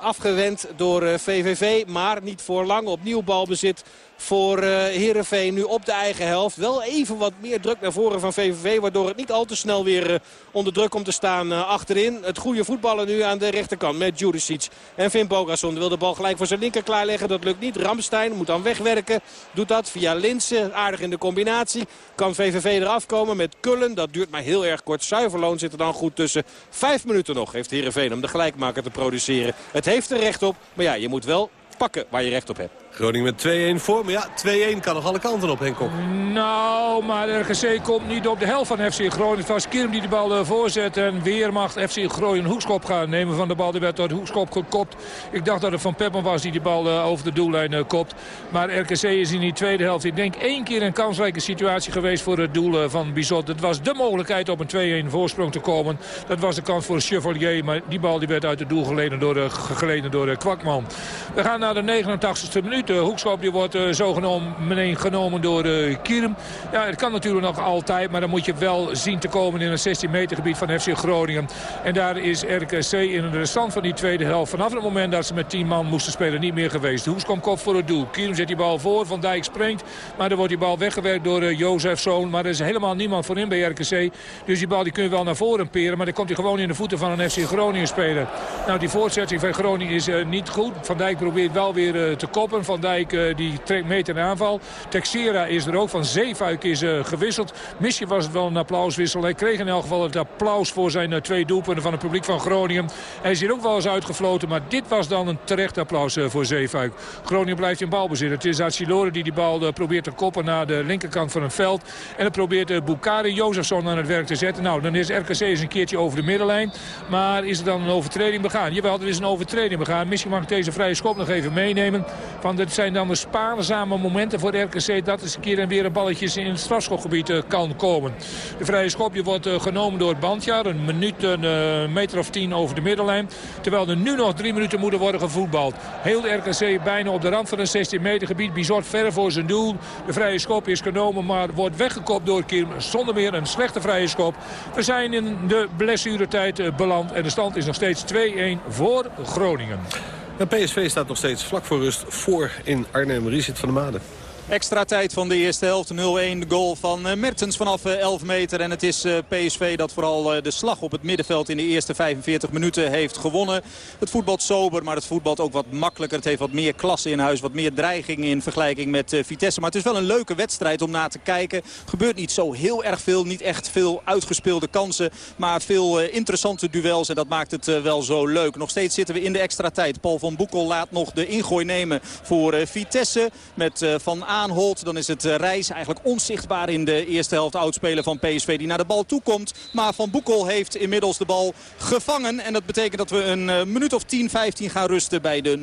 afgewend door VVV. Maar niet voor lang. Opnieuw balbezit voor uh, Heerenveen. Nu op de eigen helft. Wel even wat meer druk naar voren van VVV. Waardoor het niet al te snel weer uh, onder druk komt te staan uh, achterin. Het goede voetballen nu aan de rechterkant met Juricic. En Finn Bogason wil de bal gelijk voor zijn linker klaarleggen. Dat lukt niet. Ramstein moet dan wegwerken. Doet dat via Linsen. Aardig in de combinatie. Kan VVV eraf komen met Kullen. Dat duurt maar heel erg kort. Zuiverloon zit er dan goed tussen. Vijf minuten nog heeft Heerenveen om de gelijkmaker te produceren. Het heeft er recht op. Maar ja, je moet wel pakken waar je recht op hebt. Groningen met 2-1 voor. Maar ja, 2-1 kan nog alle kanten op, Kok. Nou, maar RGC komt niet op de helft van FC Groningen. Het was Kirm die de bal uh, voorzet. En weer mag FC Groningen een hoekschop gaan nemen van de bal. Die werd de hoekschop gekopt. Ik dacht dat het Van Peppen was die de bal uh, over de doellijn uh, kopt. Maar RKC is in die tweede helft, ik denk één keer een kansrijke situatie geweest voor het doel van Bizot. Het was de mogelijkheid op een 2-1 voorsprong te komen. Dat was de kans voor Chevalier. Maar die bal die werd uit het doel geleden door, geleden door Kwakman. We gaan naar de 89ste minuut. De hoekschop die wordt uh, zo genomen, genomen door uh, Kierm. Ja, het kan natuurlijk nog altijd, maar dan moet je wel zien te komen in een 16 meter gebied van FC Groningen. En daar is RKC in de stand van die tweede helft. Vanaf het moment dat ze met 10 man moesten spelen niet meer geweest. De hoekschop kop voor het doel. Kierm zet die bal voor, Van Dijk springt. Maar dan wordt die bal weggewerkt door uh, Jozefzoon. Maar er is helemaal niemand voorin bij RKC. Dus die bal die kun je wel naar voren peren. Maar dan komt hij gewoon in de voeten van een FC Groningen speler. Nou, die voortzetting van Groningen is niet goed. Van Dijk probeert wel weer te koppen. Van Dijk uh, die trekt mee ten aanval. Texera is er ook. Van Zeefuik is uh, gewisseld. Misschien was het wel een applauswissel. Hij kreeg in elk geval het applaus voor zijn uh, twee doelpunten van het publiek van Groningen. Hij is hier ook wel eens uitgefloten. Maar dit was dan een terecht applaus voor Zeefuik. Groningen blijft in balbezit. Het is Achilore die die bal probeert te koppen naar de linkerkant van het veld. En dan probeert Bukari Jozefson aan het werk te zetten. Nou, dan is RKC eens een keertje over de middenlijn. Maar is er dan een overtreding begaan? Jawel, er is een overtreding begaan. Misschien mag ik deze vrije schop nog even meenemen. Van dit zijn dan de spaarzame momenten voor RKC... dat eens een keer en weer een balletje in het strafschopgebied uh, kan komen. De vrije schopje wordt uh, genomen door Bandjaar. Een minuut, een uh, meter of tien over de middenlijn. Terwijl er nu nog drie minuten moeten worden gevoetbald. Heel RKC bijna op de rand van een 16 meter gebied. Bizot ver voor zijn doel. De vrije schop is genomen, maar wordt weggekopt door Kim. Zonder meer een slechte vrije schop. We zijn in de blessuretijd beland. En de stand is nog steeds 2-1 voor Groningen. PSV staat nog steeds vlak voor rust voor in Arnhem. Richard van der Maden. Extra tijd van de eerste helft. 0-1 de goal van eh, Mertens vanaf 11 eh, meter. En het is eh, PSV dat vooral de slag op het middenveld in de eerste 45 minuten heeft gewonnen. Het voetbalt sober, maar het voetbalt ook wat makkelijker. Het heeft wat meer klasse in huis, wat meer dreiging in vergelijking met Vitesse. Maar het is wel een leuke wedstrijd om na te kijken. Gebeurt niet zo heel erg veel, niet echt veel uitgespeelde kansen. Maar veel interessante duels en dat maakt het wel zo leuk. Nog steeds zitten we in de extra tijd. Paul van Boekel laat nog de ingooi nemen voor Vitesse. Met Van aanholt. Dan is het eh, Reis eigenlijk onzichtbaar in de eerste helft. Oudspeler van PSV die naar de bal toe komt. Maar Van Boekel heeft inmiddels de bal gevangen. En dat betekent dat we een uh, minuut of 10, 15 gaan rusten bij de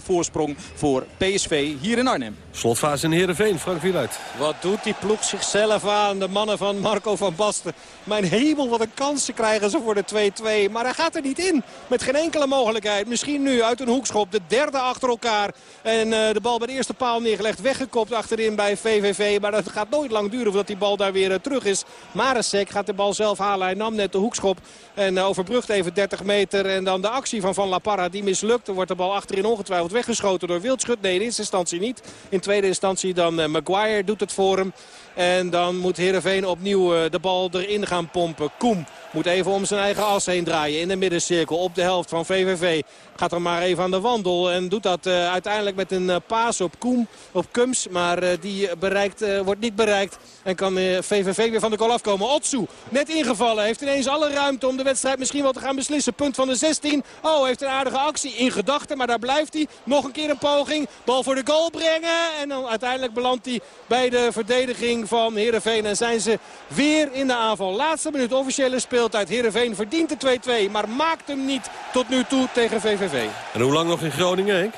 0-1 voorsprong voor PSV hier in Arnhem. Slotfase in Heerenveen, Frank Wieluid. Wat doet die ploeg zichzelf aan, de mannen van Marco van Basten. Mijn hemel, wat een kansen krijgen ze voor de 2-2. Maar hij gaat er niet in, met geen enkele mogelijkheid. Misschien nu uit een hoekschop, de derde achter elkaar. En uh, de bal bij de eerste paal neergelegd, weggekopt achterin bij VVV. Maar dat gaat nooit lang duren voordat die bal daar weer uh, terug is. Maresek gaat de bal zelf halen. Hij nam net de hoekschop en uh, overbrugt even 30 meter. En dan de actie van Van La Parra, die mislukt. Dan wordt de bal achterin ongetwijfeld weggeschoten door Wildschut. Nee, in eerste instantie niet. In tweede instantie dan uh, Maguire doet het voor hem. En dan moet Heerenveen opnieuw uh, de bal erin gaan pompen. Koem moet even om zijn eigen as heen draaien in de middencirkel op de helft van VVV. Gaat er maar even aan de wandel en doet dat uh, uiteindelijk met een uh, paas op Koem, op Kums. Maar die bereikt, wordt niet bereikt en kan VVV weer van de goal afkomen. Otsu, net ingevallen, heeft ineens alle ruimte om de wedstrijd misschien wel te gaan beslissen. Punt van de 16. Oh, heeft een aardige actie in gedachten, maar daar blijft hij. Nog een keer een poging, bal voor de goal brengen. En dan uiteindelijk belandt hij bij de verdediging van Heerenveen. En zijn ze weer in de aanval. Laatste minuut officiële speeltijd. Heerenveen verdient de 2-2, maar maakt hem niet tot nu toe tegen VVV. En hoe lang nog in Groningen, Henk?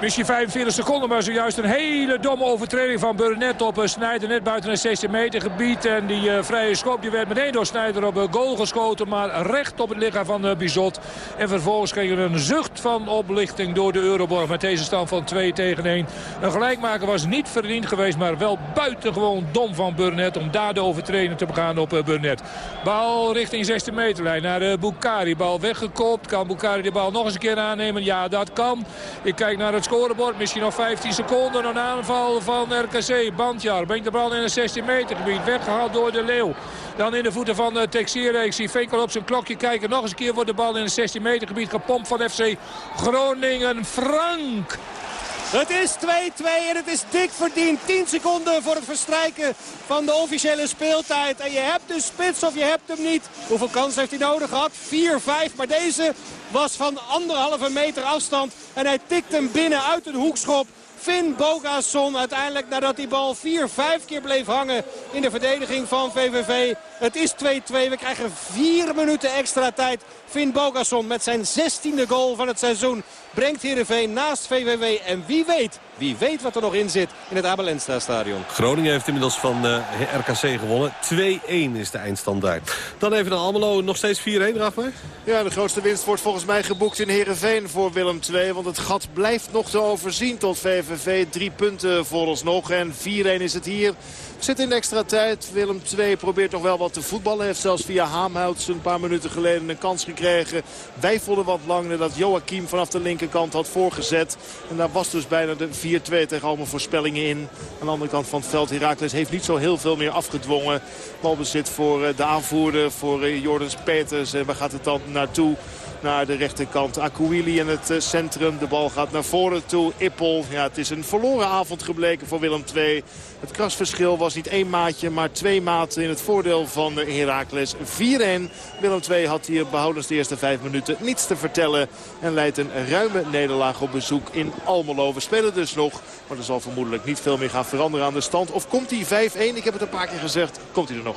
Misschien 45 seconden, maar zojuist een hele domme overtreding van Burnett op Snijder. Net buiten het 16 meter gebied. En die uh, vrije schop die werd meteen door Snijder op goal geschoten. Maar recht op het lichaam van Bizot. En vervolgens kreeg er een zucht van oplichting door de Euroborg. Met deze stand van 2 tegen 1. Een gelijkmaker was niet verdiend geweest. Maar wel buitengewoon dom van Burnett. Om daar de overtreding te begaan op Burnett. Bal richting 16 meterlijn naar Bukari. Bal weggekopt. Kan Bukari de bal nog eens een keer aannemen? Ja, dat kan. Ik kijk naar het scorebord. Misschien nog 15 seconden. Een aanval van RKC. Bandjar brengt de bal in het 16 meter gebied. Weggehaald door de Leeuw. Dan in de voeten van uh, Texier. Ik zie Venkel op zijn klokje kijken. Nog eens een keer wordt de bal in het 16 meter gebied gepompt van FC Groningen. Frank. Het is 2-2 en het is dik verdiend. 10 seconden voor het verstrijken van de officiële speeltijd. En je hebt de spits of je hebt hem niet. Hoeveel kansen heeft hij nodig gehad? 4-5. Maar deze was van anderhalve meter afstand. En hij tikt hem binnen uit een hoekschop. Finn Bogason uiteindelijk nadat die bal 4, 5 keer bleef hangen in de verdediging van VVV. Het is 2-2. We krijgen 4 minuten extra tijd. Finn Bogason met zijn 16e goal van het seizoen brengt Heerenveen naast VVV. En wie weet, wie weet wat er nog in zit in het Abel Enstra stadion. Groningen heeft inmiddels van uh, RKC gewonnen. 2-1 is de eindstand daar. Dan even naar Almelo, nog steeds 4-1, Rafael? Ja, de grootste winst wordt volgens mij geboekt in Heerenveen voor Willem II. Want het gat blijft nog te overzien tot VVV. Drie punten voor ons nog en 4-1 is het hier. Zit in extra tijd. Willem II probeert nog wel wat te voetballen. Heeft zelfs via Haamhouts een paar minuten geleden een kans gekregen. Wij vonden wat lang dat Joachim vanaf de linkerkant had voorgezet. En daar was dus bijna de 4-2 tegen allemaal voorspellingen in. Aan de andere kant van het veld. Herakles heeft niet zo heel veel meer afgedwongen. Balbezit voor de aanvoerder, voor Jordans Peters. En waar gaat het dan naartoe? Naar de rechterkant. Akuili in het centrum. De bal gaat naar voren toe. Ippel. Ja, het is een verloren avond gebleken voor Willem II. Het krasverschil was niet één maatje, maar twee maten in het voordeel van Heracles. 4-1. Willem II had hier behoudens de eerste vijf minuten niets te vertellen. En leidt een ruime nederlaag op bezoek in Almelo. We spelen dus nog, maar er zal vermoedelijk niet veel meer gaan veranderen aan de stand. Of komt die 5-1? Ik heb het een paar keer gezegd. Komt hij er nog?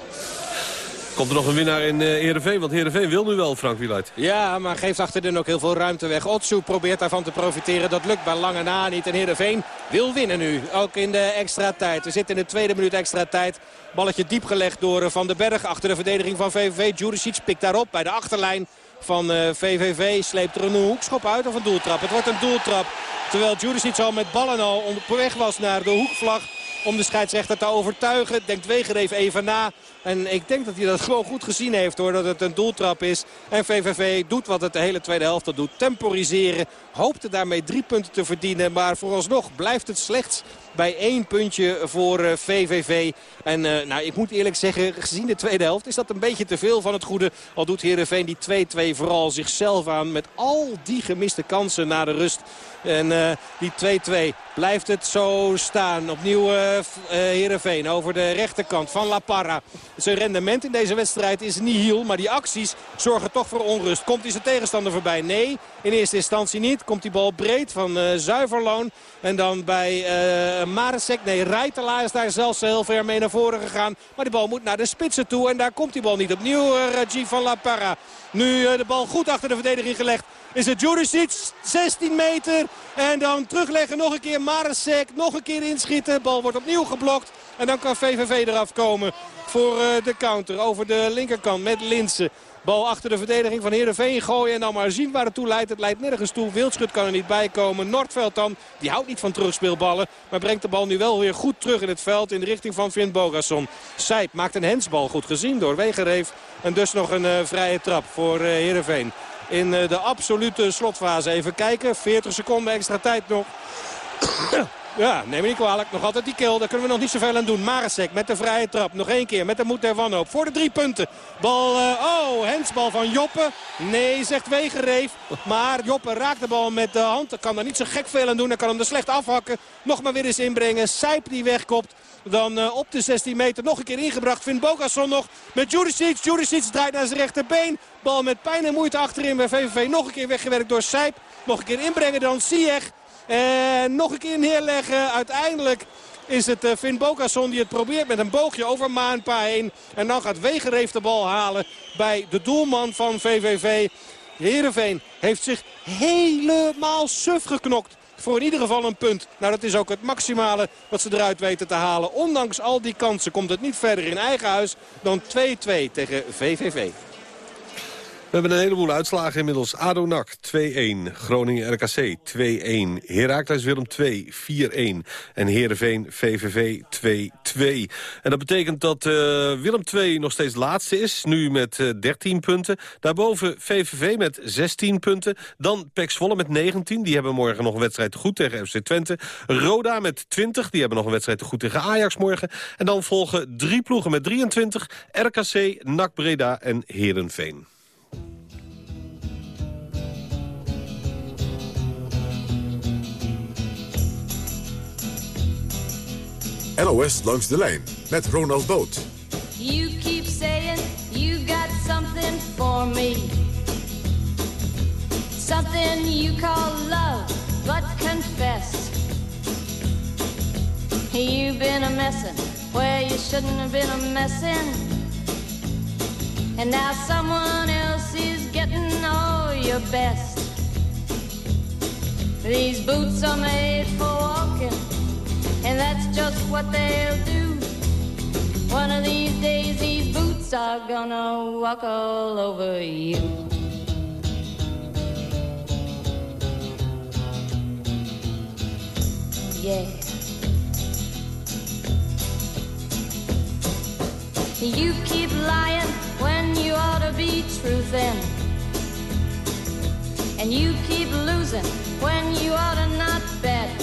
Komt er nog een winnaar in uh, Heerenveen? Want Heerenveen wil nu wel, Frank Wieluid. Ja, maar geeft achterin ook heel veel ruimte weg. Otsu probeert daarvan te profiteren. Dat lukt bij lange na niet. En Heerenveen wil winnen nu. Ook in de extra tijd. We zitten in de tweede minuut extra tijd. Balletje diep gelegd door Van den Berg. Achter de verdediging van VVV. Juricic pikt daarop bij de achterlijn van VVV. Sleept er een hoekschop uit of een doeltrap. Het wordt een doeltrap. Terwijl Juricic al met ballen al op weg was naar de hoekvlag om de scheidsrechter te overtuigen. Denkt Weger even even na. En ik denk dat hij dat gewoon goed gezien heeft hoor. Dat het een doeltrap is. En VVV doet wat het de hele tweede helft doet. Temporiseren. Hoopte daarmee drie punten te verdienen. Maar vooralsnog blijft het slechts bij één puntje voor VVV. En uh, nou, ik moet eerlijk zeggen, gezien de tweede helft is dat een beetje te veel van het goede. Al doet Heerenveen die 2-2 vooral zichzelf aan met al die gemiste kansen na de rust. En uh, die 2-2 blijft het zo staan. Opnieuw uh, Heerenveen over de rechterkant van La Parra. Zijn rendement in deze wedstrijd is nihil. Maar die acties zorgen toch voor onrust. Komt hij zijn tegenstander voorbij? Nee, in eerste instantie niet. Komt die bal breed van uh, Zuiverloon. En dan bij Maresek. Nee, Rijtela is daar zelfs heel ver mee naar voren gegaan. Maar die bal moet naar de spitsen toe. En daar komt die bal niet opnieuw. Uh, Rajiv van La Parra. Nu de bal goed achter de verdediging gelegd. Is het Juricic, 16 meter. En dan terugleggen nog een keer Maresek. Nog een keer inschieten. Bal wordt opnieuw geblokt. En dan kan VVV eraf komen voor de counter. Over de linkerkant met Linsen. Bal achter de verdediging van Heerenveen gooien. En dan maar zien waar het toe leidt. Het leidt nergens toe. Wildschut kan er niet bij komen. Noordveld dan. Die houdt niet van terugspeelballen. Maar brengt de bal nu wel weer goed terug in het veld. In de richting van Finn Bogasson. Sijp maakt een hensbal. Goed gezien door Wegereef. En dus nog een uh, vrije trap voor uh, Heerenveen. In uh, de absolute slotfase. Even kijken. 40 seconden extra tijd nog. Ja, neem me niet kwalijk. Nog altijd die kill. Daar kunnen we nog niet zoveel aan doen. Maresek met de vrije trap. Nog één keer met de moed der wanhoop. Voor de drie punten. Bal, uh, oh, hensbal van Joppe. Nee, zegt Wegereef. Maar Joppe raakt de bal met de hand. Kan er niet zo gek veel aan doen. Hij kan hem er slecht afhakken. Nog maar weer eens inbrengen. Sijp die wegkopt. Dan uh, op de 16 meter nog een keer ingebracht. Vindt Bogasson nog met Juricic. Juricic draait naar zijn rechterbeen. Bal met pijn en moeite achterin bij VVV. Nog een keer weggewerkt door Sijp. Nog een keer inbrengen dan Sieg. En nog een keer neerleggen. Uiteindelijk is het Finn Bogason die het probeert met een boogje over Maanpa heen. En dan gaat Wegereef de bal halen bij de doelman van VVV. Heerenveen heeft zich helemaal suf geknokt. voor in ieder geval een punt. Nou, dat is ook het maximale wat ze eruit weten te halen. Ondanks al die kansen komt het niet verder in eigen huis dan 2-2 tegen VVV. We hebben een heleboel uitslagen inmiddels. ADO NAC 2-1, Groningen RKC 2-1, Heracles Willem 2 4-1 en Heerenveen VVV 2-2. En dat betekent dat uh, Willem 2 nog steeds laatste is, nu met uh, 13 punten. Daarboven VVV met 16 punten. Dan PEC Zwolle met 19, die hebben morgen nog een wedstrijd te goed tegen FC Twente. Roda met 20, die hebben nog een wedstrijd te goed tegen Ajax morgen. En dan volgen drie ploegen met 23, RKC, NAC Breda en Heerenveen. NOS langs de lijn met Ronald Boot. You keep saying you got something for me. Something you call love, but confess. You've been a messin' where you shouldn't have been a messin'. And now someone else is getting all your best. These boots are made for walking and that's just what they'll do. One of these days, these boots are gonna walk all over you. Yeah. You keep lying when you ought to be truthing. And you keep losing when you ought to not bet.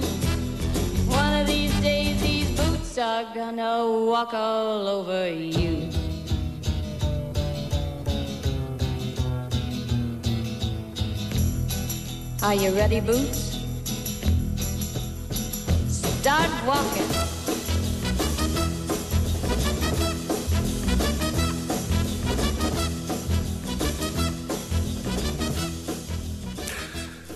These days, these boots are gonna walk all over you. Are you ready, Boots? Start walking.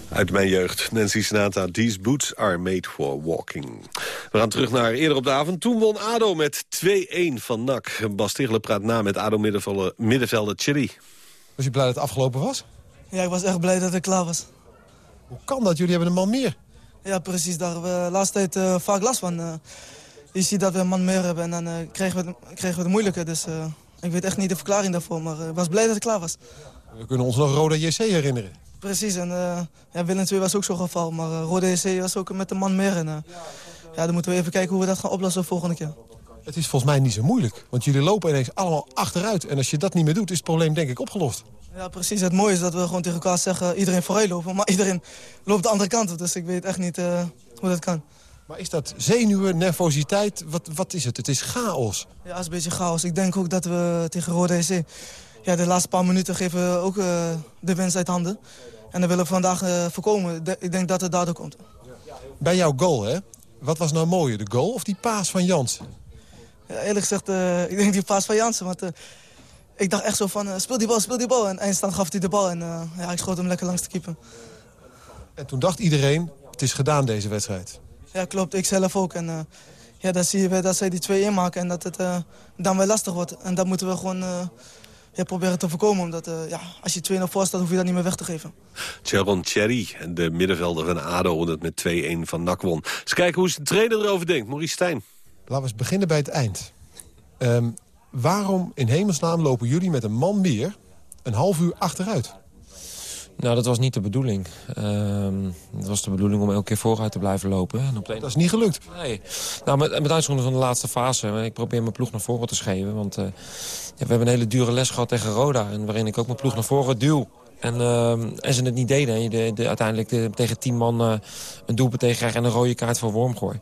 Uit mijn jeugd, Nancy Sinatra, These boots are made for walking. We gaan terug naar eerder op de avond. Toen won ADO met 2-1 van NAC. Bas praat na met ADO middenvelder, middenvelder Chili. Was je blij dat het afgelopen was? Ja, ik was echt blij dat het klaar was. Hoe kan dat? Jullie hebben een man meer. Ja, precies. Daar hebben we de laatste tijd uh, vaak last van. Uh, je ziet dat we een man meer hebben en dan uh, kregen, we het, kregen we het moeilijker. Dus ik weet echt niet de verklaring daarvoor, maar ik was blij dat het klaar was. We kunnen ons nog Roda JC herinneren. Precies, en ja, Willem II was ook zo'n geval, maar Roda JC was ook met een man meer. En, ja, dan moeten we even kijken hoe we dat gaan oplossen de volgende keer. Het is volgens mij niet zo moeilijk, want jullie lopen ineens allemaal achteruit. En als je dat niet meer doet, is het probleem denk ik opgelost. Ja, precies. Het mooie is dat we gewoon tegen elkaar zeggen... iedereen vooruit lopen, maar iedereen loopt de andere kant op. Dus ik weet echt niet uh, hoe dat kan. Maar is dat zenuwen, nervositeit? Wat, wat is het? Het is chaos. Ja, het is een beetje chaos. Ik denk ook dat we tegen Rode SC... Ja, de laatste paar minuten geven we ook uh, de winst uit handen. En dat willen we vandaag uh, voorkomen. De, ik denk dat het daardoor komt. Bij jouw goal, hè? Wat was nou mooier, de goal of die paas van Jansen? Ja, eerlijk gezegd, ik denk die paas van Jansen. Want ik dacht echt zo van, uh, speel die bal, speel die bal. En eindstand gaf hij de bal en ja, ik schoot hem lekker langs de keeper. En toen dacht iedereen, het is gedaan deze wedstrijd. Ja, klopt. Ik zelf ook. En ja, dan zie je dat zij die twee inmaken en dat het dan wel lastig wordt. En dat moeten we gewoon ja, proberen te voorkomen. Omdat ja, als je 2-0 voor staat, hoef je dat niet meer weg te geven. Sharon Cherry, de middenvelder van ADO, dat met 2-1 van NAC won. Eens kijken hoe de trainer erover denkt. Maurice Stijn. Laten we eens beginnen bij het eind. Um, waarom in hemelsnaam lopen jullie met een man meer een half uur achteruit? Nou, dat was niet de bedoeling. Ehm, het was de bedoeling om elke keer vooruit te blijven lopen. En op de Dat is niet gelukt? Nee. Nou, met, met uitzondering van de laatste fase. Ik probeer mijn ploeg naar voren te scheven. Want uh, ja, we hebben een hele dure les gehad tegen Roda. En waarin ik ook mijn ploeg naar voren duw. En, uh, en ze het niet deden. En je de, de, uiteindelijk tegen tien man uh, een doelpunt tegen krijgt en een rode kaart voor Wormgooi.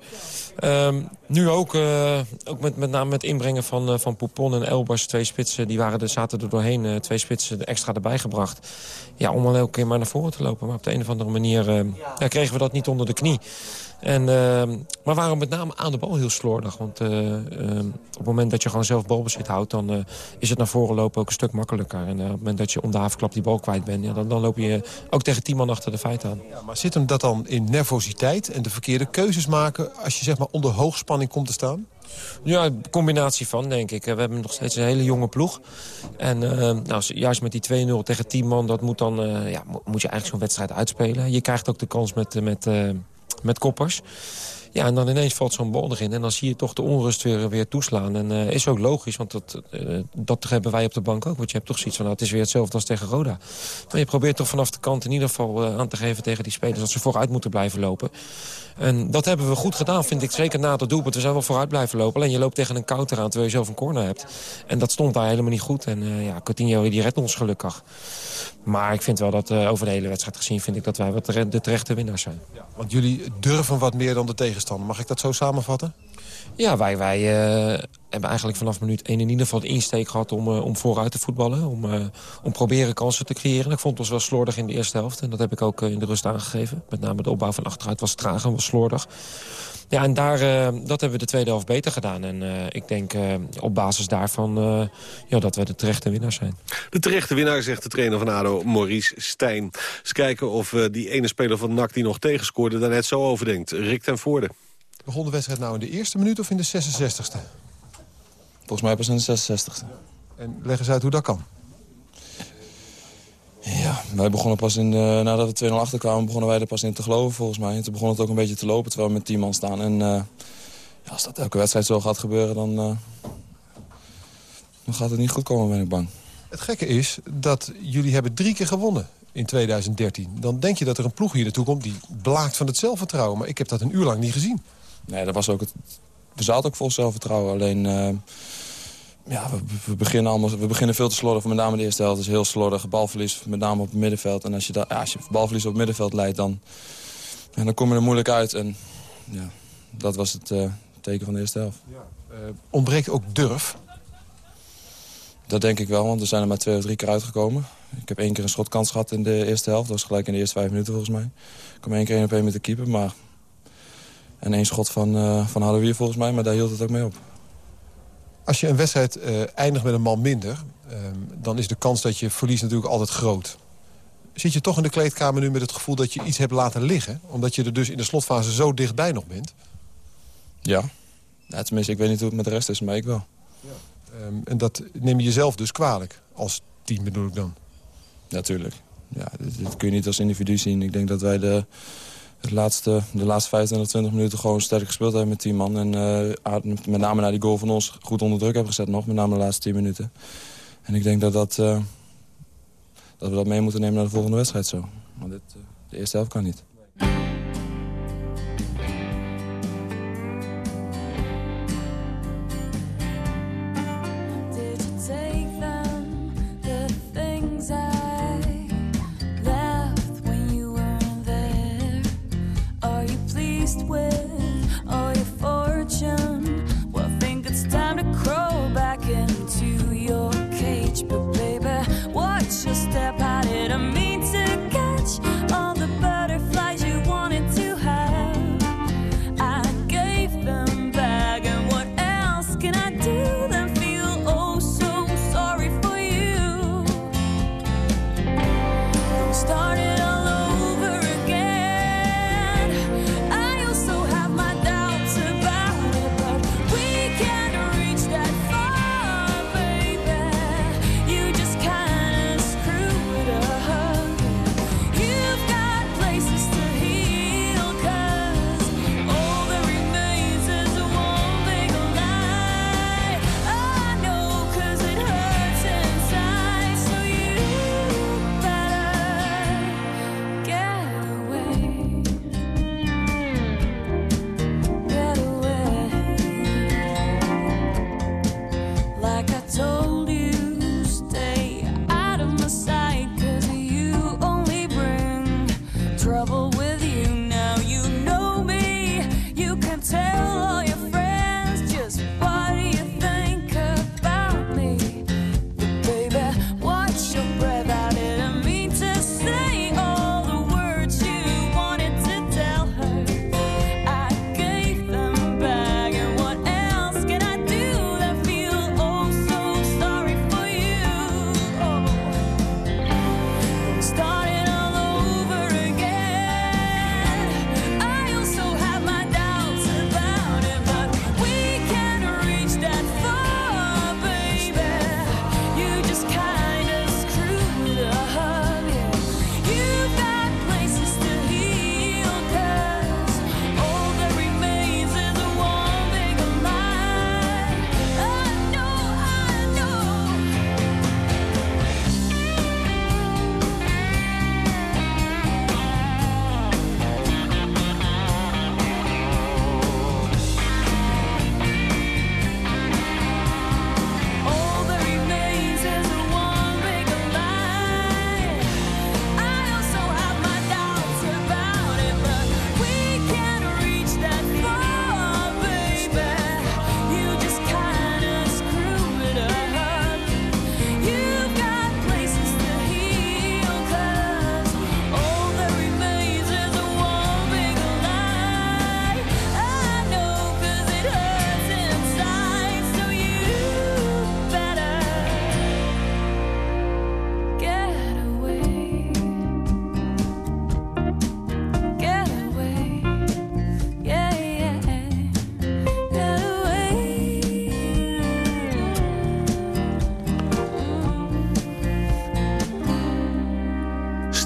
Um, nu ook, uh, ook met, met name met inbrengen van, uh, van Poupon en Elbers. Twee spitsen, die waren er, zaten er doorheen. Twee spitsen extra erbij gebracht. Ja, om al elke keer maar naar voren te lopen. Maar op de een of andere manier ja, kregen we dat niet onder de knie. En, uh, maar waren met name aan de bal heel slordig. Want uh, uh, op het moment dat je gewoon zelf balbezit houdt... dan uh, is het naar voren lopen ook een stuk makkelijker. En op het moment dat je om de havenklap die bal kwijt bent... Ja, dan, dan loop je ook tegen tien man achter de feiten aan. Ja, maar zit hem dat dan in nervositeit en de verkeerde keuzes maken... als je zeg maar onder hoogspanning komt te staan? Ja, een combinatie van, denk ik. We hebben nog steeds een hele jonge ploeg. En nou, juist met die 2-0 tegen 10 man... dat moet, dan, ja, moet je eigenlijk zo'n wedstrijd uitspelen. Je krijgt ook de kans met... met met koppers. Ja, en dan ineens valt zo'n bal erin. En dan zie je toch de onrust weer, weer toeslaan. En uh, is ook logisch, want dat, uh, dat hebben wij op de bank ook. Want je hebt toch zoiets van, nou, het is weer hetzelfde als tegen Roda. Maar je probeert toch vanaf de kant in ieder geval uh, aan te geven tegen die spelers... dat ze vooruit moeten blijven lopen. En dat hebben we goed gedaan, vind ik. Zeker na het doelpunt. We zijn wel vooruit blijven lopen. Alleen je loopt tegen een counter aan terwijl je zelf een corner hebt. En dat stond daar helemaal niet goed. En ja, Coutinho die redt ons gelukkig. Maar ik vind wel dat uh, over de hele wedstrijd gezien... vind ik dat wij wat de terechte winnaars zijn. Ja, want jullie durven wat meer dan de tegenstander. Mag ik dat zo samenvatten? Ja, wij, wij uh, hebben eigenlijk vanaf minuut 1 in ieder geval de insteek gehad... om, uh, om vooruit te voetballen, om, om proberen kansen te creëren. Ik vond ons wel slordig in de eerste helft. En dat heb ik ook in de rust aangegeven. Met name de opbouw van achteruit was traag en was slordig. Ja, en daar, uh, dat hebben we de tweede helft beter gedaan. En uh, ik denk uh, op basis daarvan ja, dat we de terechte winnaar zijn. De terechte winnaar, zegt de trainer van ADO, Maurice Stijn. Eens kijken of die ene speler van NAC die nog tegenscoorde... daar net zo over denkt. Rick ten Voorde. Begon de wedstrijd nou in de eerste minuut of in de 66e? Volgens mij pas in de 66e. En leg eens uit hoe dat kan. Ja, wij begonnen pas in de, nadat we 2-0 achterkwamen, begonnen wij er pas in te geloven volgens mij. En toen begon het ook een beetje te lopen terwijl we met 10 man staan. En uh, ja, als dat elke wedstrijd zo gaat gebeuren, dan, uh, dan gaat het niet goed komen, ben ik bang. Het gekke is dat jullie hebben drie keer gewonnen in 2013. Dan denk je dat er een ploeg hier naartoe komt die blaakt van het zelfvertrouwen. Maar ik heb dat een uur lang niet gezien. Nee, dat was ook het... We zaten ook vol zelfvertrouwen. Alleen... Uh, ja, we, beginnen allemaal, we beginnen veel te slordig. Met name de eerste helft is heel slordig. Balverlies, met name op het middenveld. En als je, dat, ja, als je balverlies op het middenveld leidt, dan, en dan kom je er moeilijk uit. En ja, dat was het uh, teken van de eerste helft. Ja. Uh, ontbreekt ook durf? Dat denk ik wel, want er zijn er maar twee of drie keer uitgekomen. Ik heb één keer een schotkans gehad in de eerste helft. Dat was gelijk in de eerste vijf minuten volgens mij. Ik kwam één keer één op één met de keeper, maar... En één schot van, uh, van Hadouier volgens mij, maar daar hield het ook mee op. Als je een wedstrijd uh, eindigt met een man minder... Uh, dan is de kans dat je verliest natuurlijk altijd groot. Zit je toch in de kleedkamer nu met het gevoel dat je iets hebt laten liggen? Omdat je er dus in de slotfase zo dichtbij nog bent? Ja. ja tenminste, ik weet niet hoe het met de rest is, maar ik wel. Ja. Um, en dat neem je jezelf dus kwalijk, als team bedoel ik dan? Natuurlijk. Ja, dit, dit kun je niet als individu zien. Ik denk dat wij de de laatste, de laatste 25, 20 minuten gewoon sterk gespeeld hebben met 10 man. En uh, met name na die goal van ons goed onder druk hebben gezet nog. Met name de laatste 10 minuten. En ik denk dat, dat, uh, dat we dat mee moeten nemen naar de volgende wedstrijd zo. Want dit, uh, de eerste helft kan niet.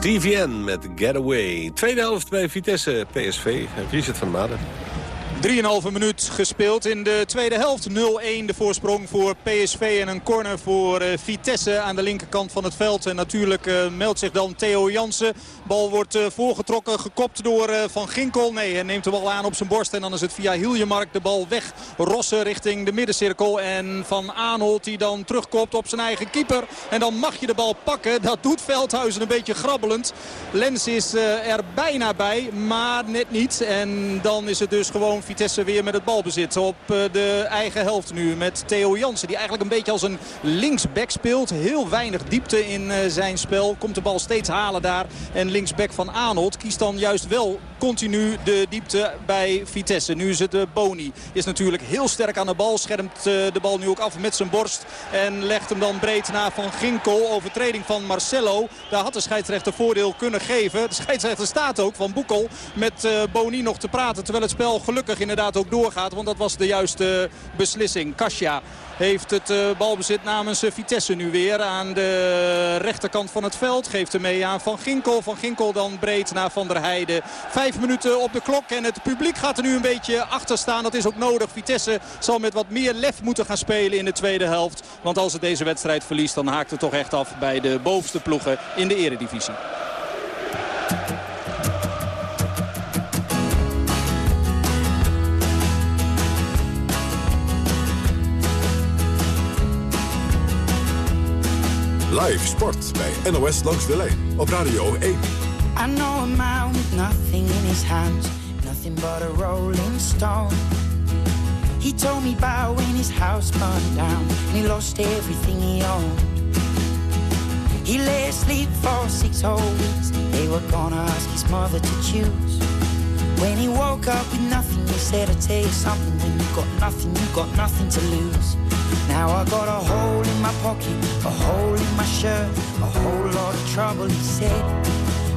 TVN met Getaway. Tweede helft bij Vitesse PSV. Richard van Maden. 3,5 minuut gespeeld in de tweede helft. 0-1 de voorsprong voor PSV en een corner voor uh, Vitesse aan de linkerkant van het veld. En natuurlijk uh, meldt zich dan Theo Jansen. Bal wordt uh, voorgetrokken, gekopt door Van Ginkel. Nee, hij neemt de bal aan op zijn borst. En dan is het via Hiljemark de bal weg. Rossen richting de middencirkel. En Van Aanholt die dan terugkopt op zijn eigen keeper. En dan mag je de bal pakken. Dat doet Veldhuizen een beetje grabbelend. Lens is er bijna bij, maar net niet. En dan is het dus gewoon Vitesse weer met het balbezit op eh, de eigen helft nu. Met Theo Jansen die eigenlijk een beetje als een linksback speelt. Heel weinig diepte in eh, zijn spel. Komt de bal steeds halen daar. En linksback van Arnold kiest dan juist wel continu de diepte bij Vitesse. Nu is het uh, Boni. Is natuurlijk heel sterk aan de bal. Schermt de bal nu ook af met zijn borst. En legt hem dan breed naar Van Ginkel. Overtreding van Marcelo. Daar had de scheidsrechter voordeel kunnen geven. De scheidsrechter staat ook van Boekel met Boni nog te praten. Terwijl het spel gelukkig inderdaad ook doorgaat. Want dat was de juiste beslissing. Kasia heeft het uh, balbezit namens uh, Vitesse nu weer aan de rechterkant van het veld. Geeft hem mee aan Van Ginkel. Van Ginkel dan breed naar Van der Heijden. Vijf minuten op de klok en het publiek gaat er nu een beetje achter staan. Dat is ook nodig. Vitesse zal met wat meer lef moeten gaan spelen in de tweede helft. Want als het deze wedstrijd verliest dan haakt het toch echt af bij de bovenste ploegen in de eredivisie. Live sport bij NOS Langs de Lijn op Radio 1. I know a man with nothing in his hands, nothing but a rolling stone. He told me about when his house burned down and he lost everything he owned. He lay asleep for six whole weeks. They were gonna ask his mother to choose. When he woke up with nothing, he said, I tell you something, when you got nothing, you got nothing to lose. Now I got a hole in my pocket, a hole in my shirt, a whole lot of trouble, he said.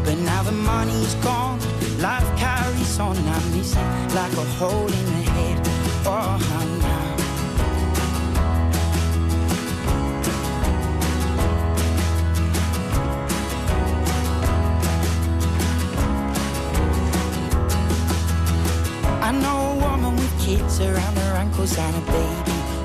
But now the money's gone, life carries on. I miss it like a hole in the head. Oh, now. I know a woman with kids around her ankles and a baby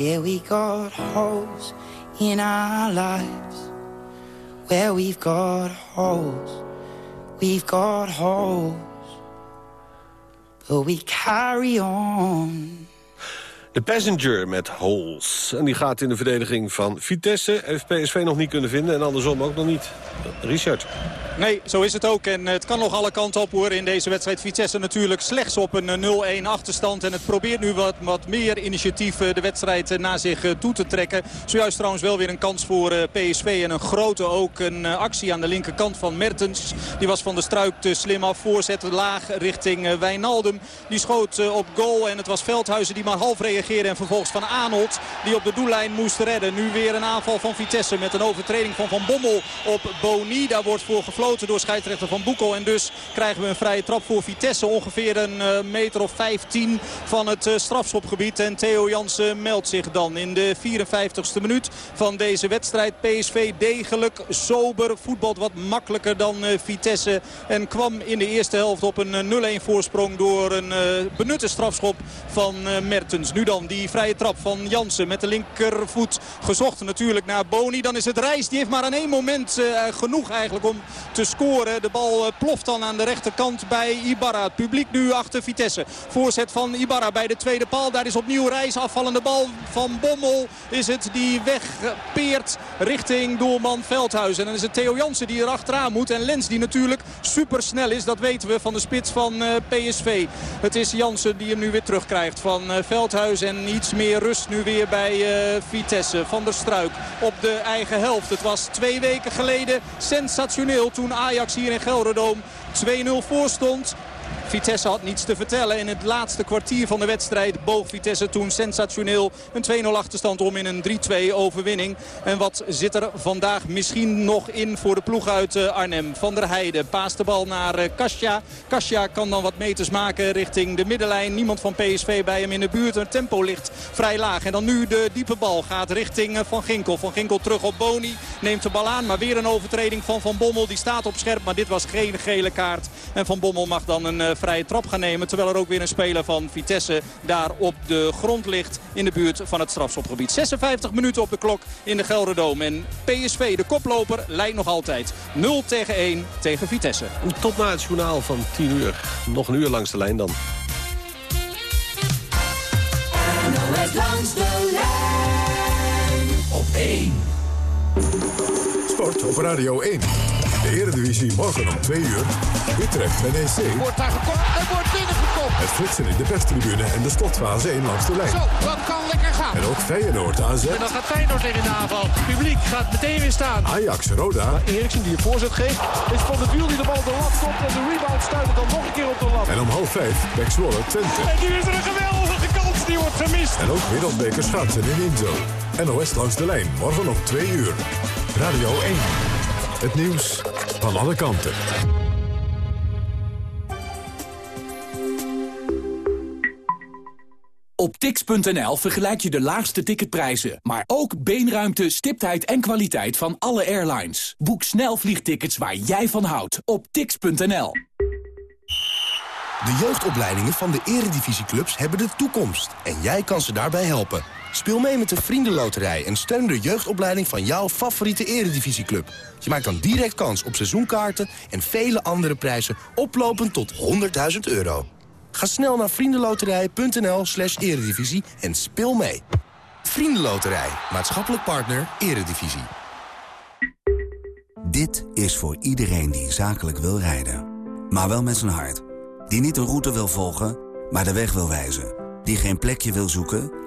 Yeah, we got holes in our lives. Where we've got holes, we've got holes, but we carry on. De Passenger met Holes. En die gaat in de verdediging van Vitesse. Heeft PSV nog niet kunnen vinden en andersom ook nog niet. Richard. Nee, zo is het ook. En het kan nog alle kanten op hoor in deze wedstrijd. Vitesse natuurlijk slechts op een 0-1 achterstand. En het probeert nu wat, wat meer initiatief eh, de wedstrijd eh, naar zich eh, toe te trekken. Zojuist trouwens wel weer een kans voor PSV. En een grote ook een actie aan de linkerkant van Mertens. Die was van de struik te slim af. Voorzet laag richting Wijnaldum. Die schoot op goal. En het was Veldhuizen die maar half reageerde. En vervolgens van Arnold die op de doellijn moest redden. Nu weer een aanval van Vitesse met een overtreding van Van Bommel op Boni. Daar wordt voor door scheidsrechter Van Boekel. En dus krijgen we een vrije trap voor Vitesse. Ongeveer een eh, meter of 15 van het eh, strafschopgebied. En Theo Jansen meldt zich dan in de 54ste minuut van deze wedstrijd. PSV degelijk, sober, voetbalt wat makkelijker dan eh, Vitesse. En kwam in de eerste helft op een 0-1 voorsprong door een benutte strafschop van Mertens. Nu dan die vrije trap van Jansen met de linkervoet gezocht natuurlijk naar Boni. Dan is het Reis, die heeft maar aan één moment genoeg eigenlijk om te scoren. De bal eh, ploft dan aan de rechterkant bij Ibarra. Het publiek nu achter Vitesse. Voorzet van Ibarra bij de tweede paal. Daar is opnieuw reis. Afvallende bal van Bommel is het die wegpeert richting doelman Veldhuizen. En dan is het Theo Jansen die er achteraan moet. En Lens die natuurlijk supersnel is. Dat weten we van de spits van eh, PSV. Het is Jansen die hem nu weer terugkrijgt van eh, Veldhuizen. En iets meer rust nu weer bij Vitesse. Van der Struik op de eigen helft. Het was twee weken geleden sensationeel toen Ajax hier in Gelderdoom 2-0 voor stond. Vitesse had niets te vertellen. In het laatste kwartier van de wedstrijd boog Vitesse toen sensationeel een 2-0 achterstand om in een 3-2 overwinning. En wat zit er vandaag misschien nog in voor de ploeg uit eh, Arnhem? Van der Heijden paast de bal naar eh, Kasia. Kasia kan dan wat meters maken richting de middenlijn. Niemand van PSV bij hem in de buurt. Het tempo ligt vrij laag. En dan nu de diepe bal gaat richting eh, Van Ginkel. Van Ginkel terug op Boni. Neemt de bal aan. Maar weer een overtreding van Van Bommel. Die staat op scherp. Maar dit was geen gele kaart. En Van Bommel mag dan een vrije trap gaan nemen. Terwijl er ook weer een speler van Vitesse daar op de grond ligt in de buurt van het strafschopgebied. 56 minuten op de klok in de Gelderdoom. En PSV, de koploper, leidt nog altijd 0 tegen 1 tegen Vitesse. Tot na het journaal van 10 uur. Nog een uur langs de lijn dan. NOS langs de lijn op 1. Sport op Radio 1. De Eredivisie morgen om 2 uur. Utrecht NEC. Wordt daar gekopt en wordt binnengekopt. Het flitsen in de perstribune en de slotfase 1 langs de lijn. Zo, dat kan lekker gaan. En ook Feyenoord AZ. En dan gaat Feyenoord tegen de aanval. Het publiek gaat meteen weer staan. Ajax Roda. Maar Eriksen die een voorzet geeft. Is van de Wiel die de bal op de lat komt. En de rebound stuit het dan nog een keer op de lat. En om half 5 Pek Zwolle Twente. En nu is er een geweldige kans. Die wordt gemist. En ook wereldbeker schaatsen in Inzo. NOS langs de lijn. Morgen om 2 uur. Radio 1. Het nieuws van alle kanten. Op tix.nl vergelijk je de laagste ticketprijzen, maar ook beenruimte, stiptheid en kwaliteit van alle airlines. Boek snel vliegtickets waar jij van houdt op tix.nl. De jeugdopleidingen van de eredivisieclubs hebben de toekomst en jij kan ze daarbij helpen. Speel mee met de Vriendenloterij en steun de jeugdopleiding van jouw favoriete eredivisieclub. Je maakt dan direct kans op seizoenkaarten en vele andere prijzen oplopend tot 100.000 euro. Ga snel naar vriendenloterij.nl slash eredivisie en speel mee. Vriendenloterij, maatschappelijk partner, eredivisie. Dit is voor iedereen die zakelijk wil rijden. Maar wel met zijn hart. Die niet een route wil volgen, maar de weg wil wijzen. Die geen plekje wil zoeken,